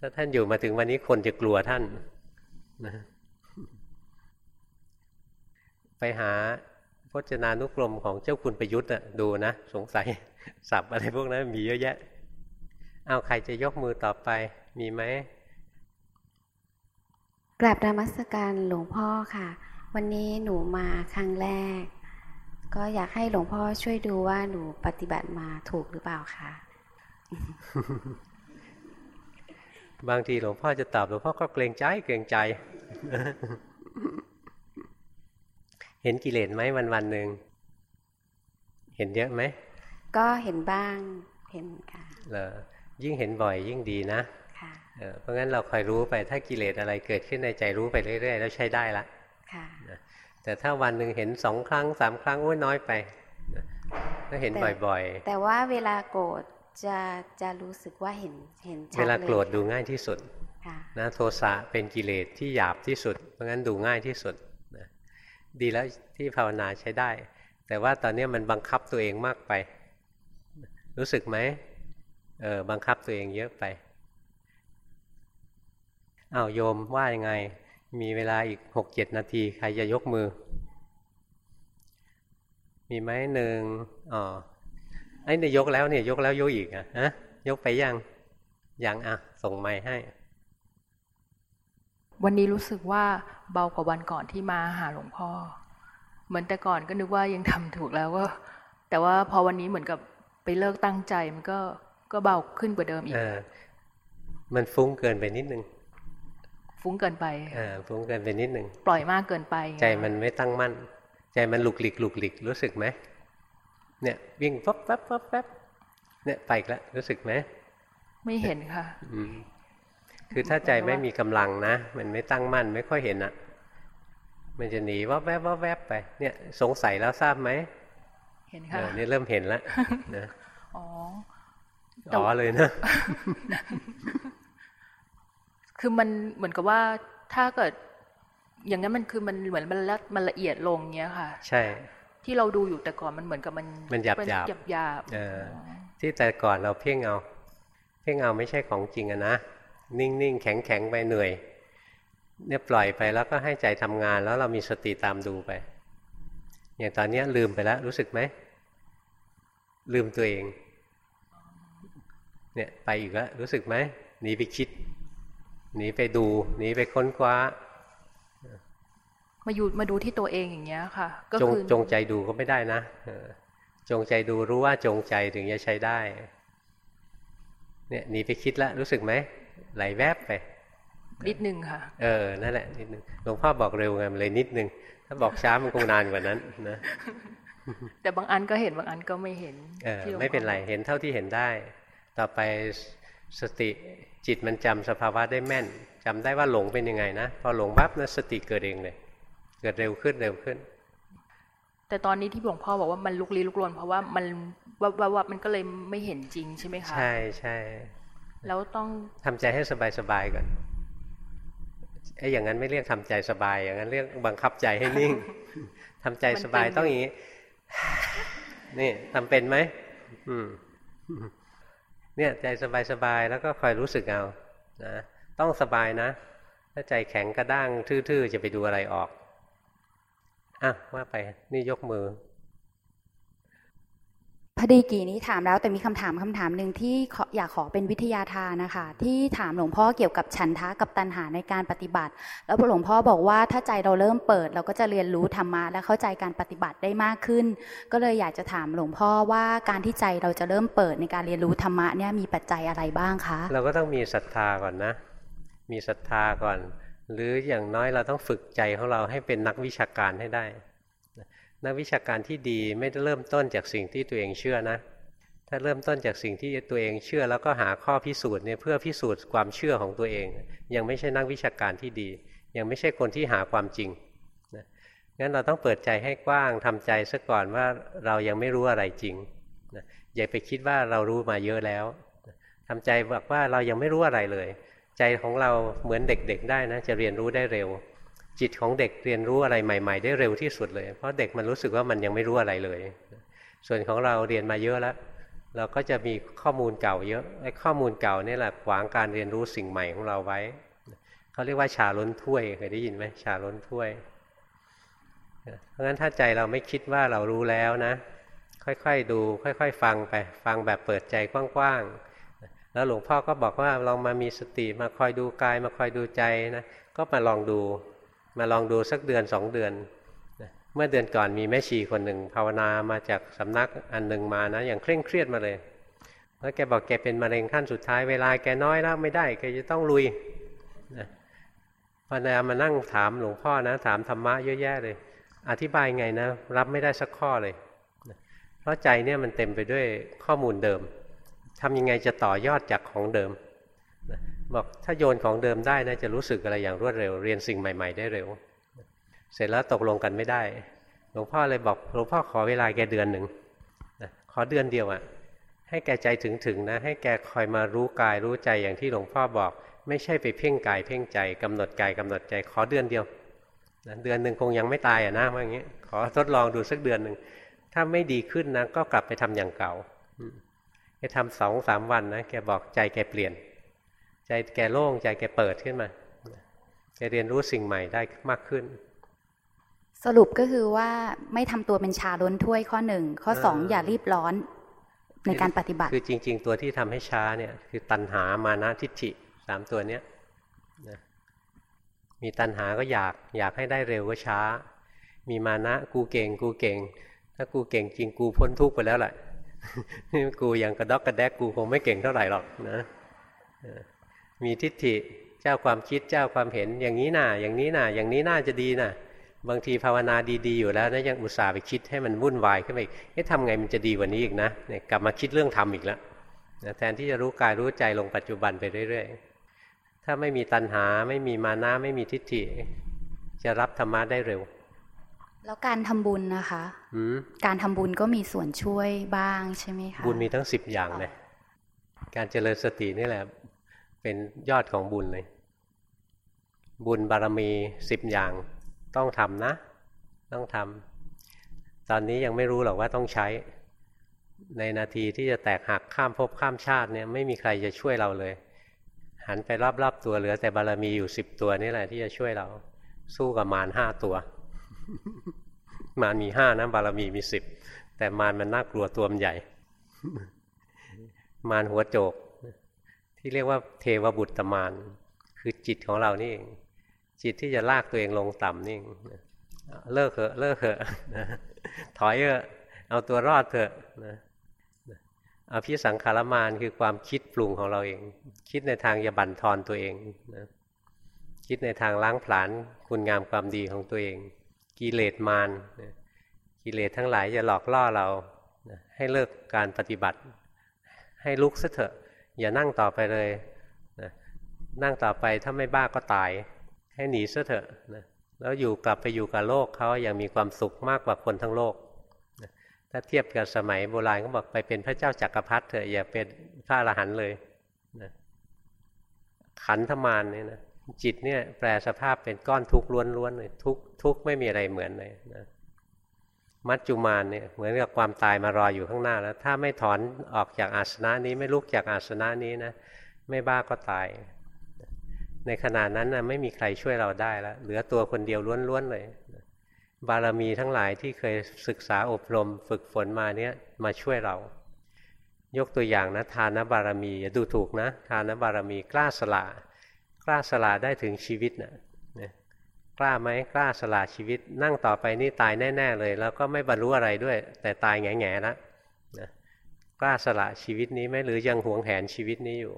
ถ้าท่านอยู่มาถึงวันนี้คนจะกลัวท่านนะไปหา พจนานุกรมของเจ้าคุณประยุทธ์อะดูนะ สงสัยสับอะไรพวกนั้นมีเยอะแยะ เอาใครจะยกมือต่อไปมีไหมกราบธรรมสการหลวงพ่อค่ะ วันนี้หนูมาครั้งแรก ก็อยากให้หลวงพ่อช่วยดูว่าหนูปฏิบัติมาถูกหรือเปล่าคะบางทีหลวงพ่อจะตอบหลวงพ่อก็เกรงใจเกรงใจ เห็นกิเลสไหมวันวันหนึ่งเห็นเยอะไหมก็เห็นบ้างเห็นค่ะเหรอยิ่งเห็นบ่อยยิ่งดีนะค่ะเพราะงั้นเราคอยรู้ไปถ้ากิเลสอะไรเกิดขึ้นในใจรู้ไปเรื่อย ๆ แล้วใช้ได้ละค่ะแต่ถ้าวันหนึ่งเห็นสองครั้งสามครั้งโอ้ยน้อยไปถ้าเห็นบ่อยๆ แต่ว่าเวลาโกรธจะจะรู้สึกว่าเห็นเห็นชัดเลยเวลาโกรธดูง่ายที่สุดนะโทสะเป็นกิเลสที่หยาบที่สุด เพราะงั้นดูง่ายที่สุดนะ ดีแล้วที่ภาวนาใช้ได้ แต่ว่าตอนนี้มันบังคับตัวเองมากไป รู้สึกไหมเออบังคับตัวเองเยอะไปอา้าวโยมว่ายังไง มีเวลาอีกหกเจ็ดนาทีใครจะยกมือ มีไหมหนึ่งอ๋อไอ้เนี่ยยกแล้วเนี่ยยกแล้วยกอีกอะฮะยกไปยังยังอะ ส่งไม้ให้ วันนี้รู้สึกว่าเบากว่าวันก่อนที่มาหาหลวงพ่อ เหมือนแต่ก่อนก็นึกว่ายังทำถูกแล้วก็ แต่ว่าพอวันนี้เหมือนกับไปเลิกตั้งใจมันก็ก็เบาขึ้นกว่าเดิมอีกมันฟุ้งเกินไปนิดนึง ฟุ้งเกินไปอ่าฟุ้งเกินไปนิดนึง ปล่อยมากเกินไป ใจมันไม่ตั้งมั่น ใจมันหลุกหลิกหลุกหลิกรู้สึกไหมเนี่ย วิ่งปั๊บปั๊บปั๊บปั๊บเนี่ยไปแล้วรู้สึกไหมไม่เห็นค่ะอืม คือถ้าใจไม่มีกำลังนะ มันไม่ตั้งมั่นไม่ค่อยเห็นอะ มันจะหนีว่าแวบว่าแวบไป เนี่ย สงสัยแล้วทราบไหมเห็นค่ะนี่เริ่มเห็นแล้วนะอ๋ออ๋อเลยนะ คือมันเหมือนกับว่าถ้าเกิด อย่างนั้นมันคือมันเหมือนมันละมันละเอียดลงเงี้ยค่ะ ใช่ ที่เราดูอยู่แต่ก่อนมันเหมือนกับมันมันหยาบหยาบหยาบหยาบที่แต่ก่อนเราเพ่งเอา เพ่งเอาไม่ใช่ของจริงอะนะ นิ่งนิ่งแข็งแข็งไปเหนื่อย เนี่ยปล่อยไปแล้วก็ให้ใจทำงานแล้วเรามีสติตามดูไป อย่างตอนนี้ลืมไปแล้วรู้สึกไหม ลืมตัวเอง เนี่ยไปอีกแล้วรู้สึกไหมหนีไปคิดหนีไปดูหนีไปค้นคว้า มาอยู่มาดูที่ตัวเองอย่างเงี้ยค่ะ ก็คือจงใจดูก็ไม่ได้นะจงใจดูรู้ว่าจงใจถึงจะใช้ได้ เนี่ยหนีไปคิดแล้วรู้สึกไหม ไหลแวบไป นิดนึงค่ะ เออ นั่นแหละนิดนึงหลวงพ่อบอกเร็วไงมันเลยนิดนึง ถ้าบอกช้ามันคงนานกว่านั้นนะ แต่บางอันก็เห็นบางอันก็ไม่เห็น เออ ไม่เป็นไร เห็นเท่าที่เห็นได้ ต่อไปสติจิตมันจำสภาวะได้แม่นจำได้ว่าหลงเป็นยังไงนะ พอหลงปั๊บนะสติเกิดเองเลย เกิดเร็วขึ้นเร็วขึ้น แต่ตอนนี้ที่หลวงพ่อบอกว่ามันลุกลี้ลุกลนเพราะว่ามันว่าว่ามันก็เลยไม่เห็นจริงใช่ไหมคะ ใช่ใช่ แล้วต้องทำใจให้สบายสบายก่อนไอ้อย่างนั้นไม่เรียกทำใจสบาย อย่างนั้นเรียกบังคับใจให้นิ่งทำใจสบายต้องอย่างนี้ นี่ทำเป็นไหมอืมเนี่ยใจสบายๆแล้วก็คอยรู้สึกเอานะต้องสบายนะ ถ้าใจแข็งกระด้างทื่อๆ จะไปดูอะไรออกอะว่าไปนี่ยกมือ พอดีกี่นี้ถามแล้วแต่มีคำถามคำถามหนึ่งที่อยากขอเป็นวิทยาทานนะคะ ที่ถามหลวงพ่อเกี่ยวกับฉันทะกับตัณหาในการปฏิบัติ แล้วหลวงพ่อบอกว่าถ้าใจเราเริ่มเปิด เราก็จะเรียนรู้ธรรมะและเข้าใจการปฏิบัติได้มากขึ้น ก็เลยอยากจะถามหลวงพ่อว่าการที่ใจเราจะเริ่มเปิดในการเรียนรู้ธรรมะเนี่ยมีปัจจัยอะไรบ้างคะ เราก็ต้องมีศรัทธาก่อนนะ มีศรัทธาก่อน หรืออย่างน้อยเราต้องฝึกใจของเราให้เป็นนักวิชาการให้ได้ นักวิชาการที่ดีไม่ได้เริ่มต้นจากสิ่งที่ตัวเองเชื่อนะ ถ้าเริ่มต้นจากสิ่งที่ตัวเองเชื่อ แล้วก็หาข้อพิสูจน์เนี่ยเพื่อพิสูจน์ความเชื่อของตัวเอง ยังไม่ใช่นักวิชาการที่ดี ยังไม่ใช่คนที่หาความจริงนะงั้นเราต้องเปิดใจให้กว้างทำใจซะก่อนว่าเรายังไม่รู้อะไรจริงนะอย่าไปคิดว่าเรารู้มาเยอะแล้วทำใจบอกว่าเรายังไม่รู้อะไรเลย ใจของเราเหมือนเด็กๆได้นะ จะเรียนรู้ได้เร็ว จิตของเด็กเรียนรู้อะไรใหม่ ๆ ได้เร็วที่สุดเลย เพราะเด็กมันรู้สึกว่ามันยังไม่รู้อะไรเลย ส่วนของเราเรียนมาเยอะแล้ว เราก็จะมีข้อมูลเก่าเยอะไอ้ข้อมูลเก่านี่แหละขวางการเรียนรู้สิ่งใหม่ของเราไว้เขาเรียกว่าชาล้นถ้วยเคยได้ยินไหมชาล้นถ้วย เพราะฉะนั้นถ้าใจเราไม่คิดว่าเรารู้แล้วนะ ค่อยๆดู ค่อย ๆ ฟังไปฟังแบบเปิดใจกว้างๆแล้วหลวงพ่อก็บอกว่าลองมามีสติมาคอยดูกายมาคอยดูใจนะก็มาลองดู มาลองดูสักเดือนสองเดือน เมื่อเดือนก่อนมีแม่ชีคนหนึ่งภาวนามาจากสำนักอันหนึ่งมานะ อย่างเคร่งเครียดมาเลย แล้วแกบอกแกเป็นมะเร็งขั้นสุดท้ายเวลาแกน้อยแล้วไม่ได้แกจะต้องลุยนะพอนามานั่งถามหลวงพ่อนะ ถามธรรมะเยอะแยะเลย อธิบายไงนะ รับไม่ได้สักข้อเลย เพราะใจเนี่ยมันเต็มไปด้วยข้อมูลเดิมทำยังไงจะต่อยอดจากของเดิม บอกถ้าโยนของเดิมได้นะจะรู้สึกอะไรอย่างรวดเร็ว เรียนสิ่งใหม่ ๆ ได้เร็ว เสร็จแล้วตกลงกันไม่ได้ หลวงพ่อเลยบอกหลวงพ่อขอเวลาแกเดือนหนึ่งขอเดือนเดียวอะ่ะให้แกใจถึงๆนะ ให้แกคอยมารู้กายรู้ใจอย่างที่หลวงพ่อบอก ไม่ใช่ไปเพ่งกายเพ่งใจกำหนดกายกำหนดใจขอเดือนเดียวนะเดือนหนึ่งคงยังไม่ตายอะนะว่าอย่างนี้ ขอทดลองดูสักเดือนหนึ่งถ้าไม่ดีขึ้นนะก็กลับไปทำอย่างเก่าแกทำสองสามวันนะแกบอกใจแกเปลี่ยน ใจแกโล่งใจแกเปิดขึ้นมาแกเรียนรู้สิ่งใหม่ได้มากขึ้น สรุปก็คือว่าไม่ทำตัวเป็นชาล้นถ้วยข้อหนึ่งข้อสองอย่ารีบร้อนในการปฏิบัติ คือจริง ๆ ตัวที่ทำให้ช้าเนี่ย คือตัณหามานะทิฏฐิสามตัวเนี้ยนะมีตัณหาก็อยากอยากให้ได้เร็วก็ช้า มีมานะกูเก่งกูเก่ง ถ้ากูเก่งจริงกูพ้นทุกข์ไปแล้วแหละนี่กูยังกระดอกกระแดกกูคงไม่เก่งเท่าไหร่หรอกนะ มีทิฏฐิเจ้าความคิดเจ้าความเห็นอย่างนี้น่ะ อย่างนี้น่ะ อย่างนี้น่าจะดีน่ะ บางทีภาวนาดีๆอยู่แล้วนะยังอุตส่าห์ไปคิดให้มันวุ่นวายขึ้นไปอีกเอ๊ะทำไงมันจะดีกว่านี้อีกนะเนี่ยกลับมาคิดเรื่องทำอีกแล้วนะแทนที่จะรู้กายรู้ใจลงปัจจุบันไปเรื่อย ๆ ถ้าไม่มีตัณหาไม่มีมานะไม่มีทิฏฐิ จะรับธรรมะได้เร็ว แล้วการทำบุญนะคะการทำบุญก็มีส่วนช่วยบ้างใช่ไหมคะบุญมีทั้งสิบอย่างเลยการเจริญสตินี่แหละ เป็นยอดของบุญเลย บุญบารมีสิบอย่างต้องทำนะ ต้องทำตอนนี้ยังไม่รู้หรอกว่าต้องใช้ ในนาทีที่จะแตกหักข้ามภพข้ามชาติเนี่ยไม่มีใครจะช่วยเราเลย หันไปรอบๆตัวเหลือแต่บารมีอยู่สิบตัวนี่แหละที่จะช่วยเรา สู้กับมารห้าตัว มารมีห้านะบารมีมีสิบแต่มารมันน่ากลัวตัวมันใหญ่ มารหัวโจก ที่เรียกว่าเทวบุตรมารคือจิตของเรานี่เองจิตที่จะลากตัวเองลงต่ำนี่เลิกเถอะเลิกเถอะถอยเถอะเอาตัวรอดเถอะนะอภิสังขารมานคือความคิดปรุงของเราเอง คิดในทางจะบั่นทอนตัวเองนะคิดในทางล้างผลาญคุณงามความดีของตัวเอง กิเลสมารนะกิเลสทั้งหลายจะหลอกล่อเรานะให้เลิกการปฏิบัติ ให้ลุกซะเถอะ อย่านั่งต่อไปเลยนะนั่งต่อไปถ้าไม่บ้าก็ตาย ให้หนีซะเถอะนะแล้วอยู่กลับไปอยู่กับโลกเขายังมีความสุขมากกว่าคนทั้งโลกนะถ้าเทียบกับสมัยโบราณก็บอกไปเป็นพระเจ้าจากักรพรรดิเถอะอย่าเป็นพระอรหันต์เลยนะขันธมารเนี่ยนะจิตเนี่ยแปลสภาพเป็นก้อนทุกข์ล้วนๆเลยทุกทุกไม่มีอะไรเหมือนเลยนะ มัจจุมานเนี่ยเหมือนกับความตายมารออยู่ข้างหน้าแล้ว ถ้าไม่ถอนออกจากอาสนะนี้ไม่ลุกจากอาสนะนี้นะไม่บ้าก็ตาย ในขณะนั้นนะไม่มีใครช่วยเราได้แล้วเหลือตัวคนเดียวล้วนๆเลยบารมีทั้งหลายที่เคยศึกษาอบรมฝึกฝนมาเนี้ยมาช่วยเรา ยกตัวอย่างนะทานบารมีอย่าดูถูกนะทานบารมีกล้าสละกล้าสละได้ถึงชีวิตนะ กล้าไหมกล้าสละชีวิต นั่งต่อไปนี่ตายแน่ ๆ เลย แล้วก็ไม่บรรลุอะไรด้วย แต่ตายแง่ๆแล้วนะกล้าสละชีวิตนี้ไหมหรือยังหวงแหนชีวิตนี้อยู่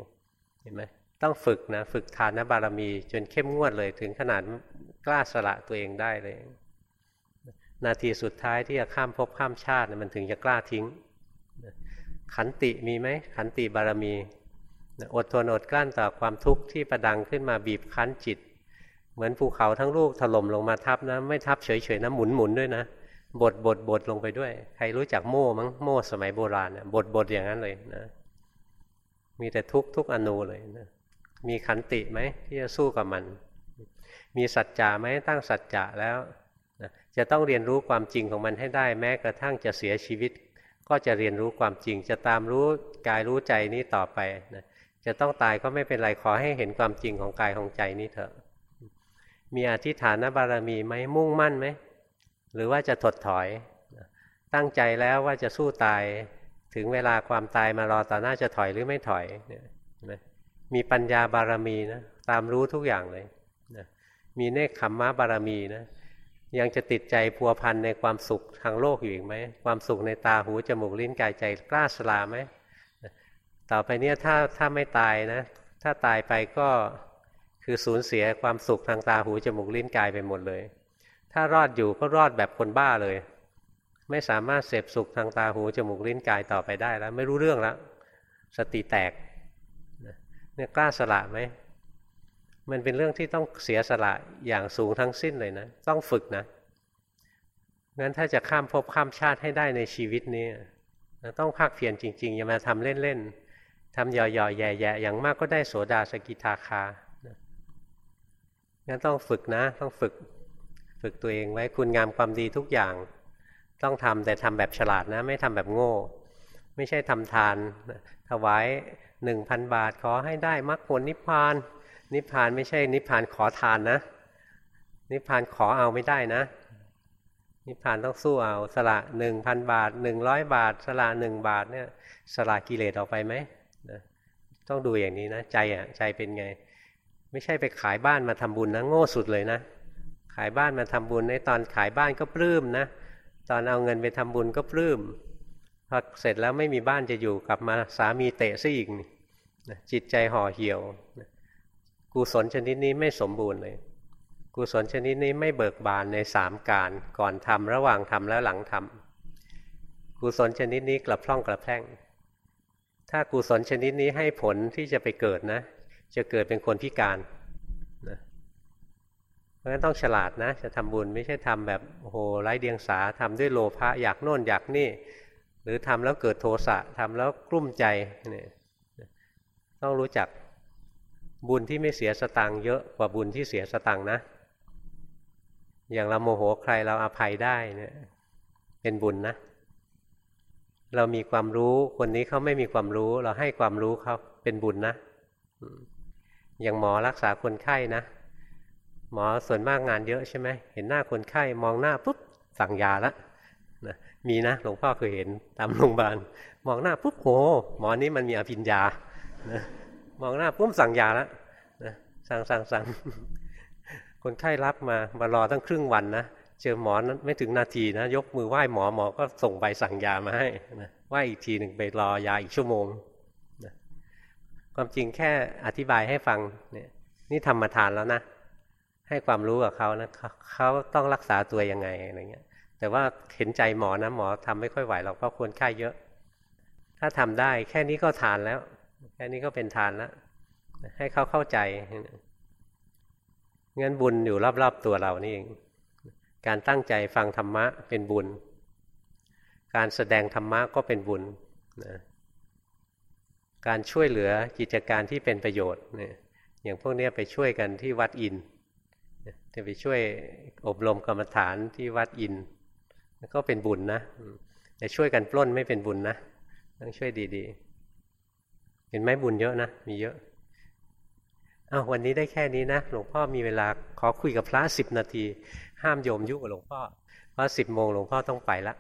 เห็นไหมต้องฝึกนะฝึกทานบารมี จนเข้มงวดเลยถึงขนาดกล้าสละตัวเองได้เลย นาทีสุดท้ายที่จะข้ามภพข้ามชาติมันถึงจะกล้าทิ้ง ขันติมีไหมขันติบารมีอดทนอดกลั้นต่อความทุกข์ที่ประดังขึ้นมาบีบคั้นจิต เหมือนภูเขาทั้งลูกถล่มลงมาทับนะ ไม่ทับเฉยๆนะหมุนหมุนด้วยนะบดบดบดลงไปด้วย ใครรู้จักโม่มั้งโม่สมัยโบราณบดบดอย่างนั้นเลยนะ มีแต่ทุกทุกอนูเลยนะมีขันติไหมที่จะสู้กับมัน มีสัจจะไหมตั้งสัจจะแล้วจะต้องเรียนรู้ความจริงของมันให้ได้ แม้กระทั่งจะเสียชีวิต ก็จะเรียนรู้ความจริง จะตามรู้กายรู้ใจนี้ต่อไปนะจะต้องตายก็ไม่เป็นไรขอให้เห็นความจริงของกายของใจนี้เถอะ มีอธิฐานบารมีไหมมุ่งมั่นไหมหรือว่าจะถดถอย ตั้งใจแล้วว่าจะสู้ตายถึงเวลาความตายมารอต่อหน้าจะถอยหรือไม่ถอยเนี่ยมีปัญญาบารมีนะตามรู้ทุกอย่างเลยนะมีเนคขมมะบารมีนะยังจะติดใจพัวพันในความสุขทางโลกอยู่อีกไหมความสุขในตาหูจมูกลิ้นกายใจกล้าสละไหมต่อไปเนี้ยถ้าถ้าไม่ตายนะ ถ้าตายไปก็ คือสูญเสียความสุขทางตาหูจมูกลิ้นกายไปหมดเลย ถ้ารอดอยู่ก็รอดแบบคนบ้าเลย ไม่สามารถเสพสุขทางตาหูจมูกลิ้นกายต่อไปได้แล้ว ไม่รู้เรื่องแล้ว สติแตกเนี่ยกล้าสละไหมมันเป็นเรื่องที่ต้องเสียสละอย่างสูงทั้งสิ้นเลยนะ ต้องฝึกนะงั้นถ้าจะข้ามภพข้ามชาติให้ได้ในชีวิตนี้ต้องภาคเพียรจริงๆ อย่ามาทำเล่นๆทำหย่อๆแย่ๆอย่างมากก็ได้โสดาสกิทาคา งั้นต้องฝึกนะ ต้องฝึกฝึกตัวเองไว้คุณงามความดีทุกอย่าง ต้องทำแต่ทำแบบฉลาดนะ ไม่ทำแบบโง่ ไม่ใช่ทำทานถวายหนึ่งพันบาทขอให้ได้มรรคผลนิพพาน นิพพานไม่ใช่นิพพานขอทานนะ นิพพานขอเอาไม่ได้นะ นิพพานต้องสู้เอาสละหนึ่งพันบาทหนึ่งร้อยบาท สละหนึ่งบาทเนี่ยสละกิเลสออกไปไหมต้องดูอย่างนี้นะ ใจอะใจเป็นไง ไม่ใช่ไปขายบ้านมาทำบุญนะโง่สุดเลยนะ ขายบ้านมาทำบุญในตอนขายบ้านก็ปลื้มนะ ตอนเอาเงินไปทำบุญก็ปลื้มพอเสร็จแล้วไม่มีบ้านจะอยู่กลับมาสามีเตะซะอีกจิตใจห่อเหี่ยวกุศลชนิดนี้ไม่สมบูรณ์เลยกุศลชนิดนี้ไม่เบิกบานในสามการก่อนทำระหว่างทำและหลังทำกุศลชนิดนี้กลับพร่องกลับแพร่ง ถ้ากุศลชนิดนี้ให้ผลที่จะไปเกิดนะ จะเกิดเป็นคนพิการนะเพราะฉะนั้นต้องฉลาดนะ จะทำบุญไม่ใช่ทำแบบโอ้โหไร้เดียงสาทำด้วยโลภะอยากโน่นอยากนี่ หรือทำแล้วเกิดโทสะทำแล้วกลุ้มใจเนี่ยต้องรู้จักบุญที่ไม่เสียสตังค์เยอะกว่าบุญที่เสียสตังค์นะ อย่างเราโมโหใครเราอาภัยได้เนี่ยเป็นบุญนะ เรามีความรู้คนนี้เขาไม่มีความรู้ เราให้ความรู้เขาเป็นบุญนะ อย่างหมอรักษาคนไข้นะ หมอส่วนมากงานเยอะใช่ไหมเห็นหน้าคนไข้มองหน้าปุ๊บสั่งยาล้วนะมีนะหลวงพ่อเคยเห็นตามโรงพยาบาลมองหน้าปุ๊บโหหมอนี้มันมีอภิญญานะมองหน้าปุ๊บสั่งยาล้วนะสั่งสั่งสั่งคนไข้รับมามารอตั้งครึ่งวันนะเจอหมอนั้นไม่ถึงนาทีนะ ยกมือไหว้หมอหมอก็ส่งใบสั่งยามาให้นะไหว้อีกทีหนึ่งไปรอยาอีกชั่วโมง ความจริงแค่อธิบายให้ฟังเนี่ยนี่ทำมาทานแล้วนะ ให้ความรู้กับเขานะเขาต้องรักษาตัวยังไงอะไรเงี้ย แต่ว่าเห็นใจหมอนะหมอทำไม่ค่อยไหวหรอกเพราะคนไข้เยอะ ถ้าทำได้แค่นี้ก็ทานแล้ว แค่นี้ก็เป็นทานแล้วให้เขาเข้าใจงั้นบุญอยู่รอบๆตัวเรานี่เอง การตั้งใจฟังธรรมะเป็นบุญ การแสดงธรรมะก็เป็นบุญนะ การช่วยเหลือกิจการที่เป็นประโยชน์เนี่ยอย่างพวกนี้ไปช่วยกันที่วัดอินจะไปช่วยอบรมกรรมฐานที่วัดอินก็เป็นบุญนะแต่ช่วยกันปล้นไม่เป็นบุญนะต้องช่วยดีๆ เห็นไหมบุญเยอะนะมีเยอะอ้าววันนี้ได้แค่นี้นะหลวงพ่อมีเวลาขอคุยกับพระสิบนาที ห้ามโยมยุ่งกับหลวงพ่อเพราะสิบโมงหลวงพ่อต้องไปละ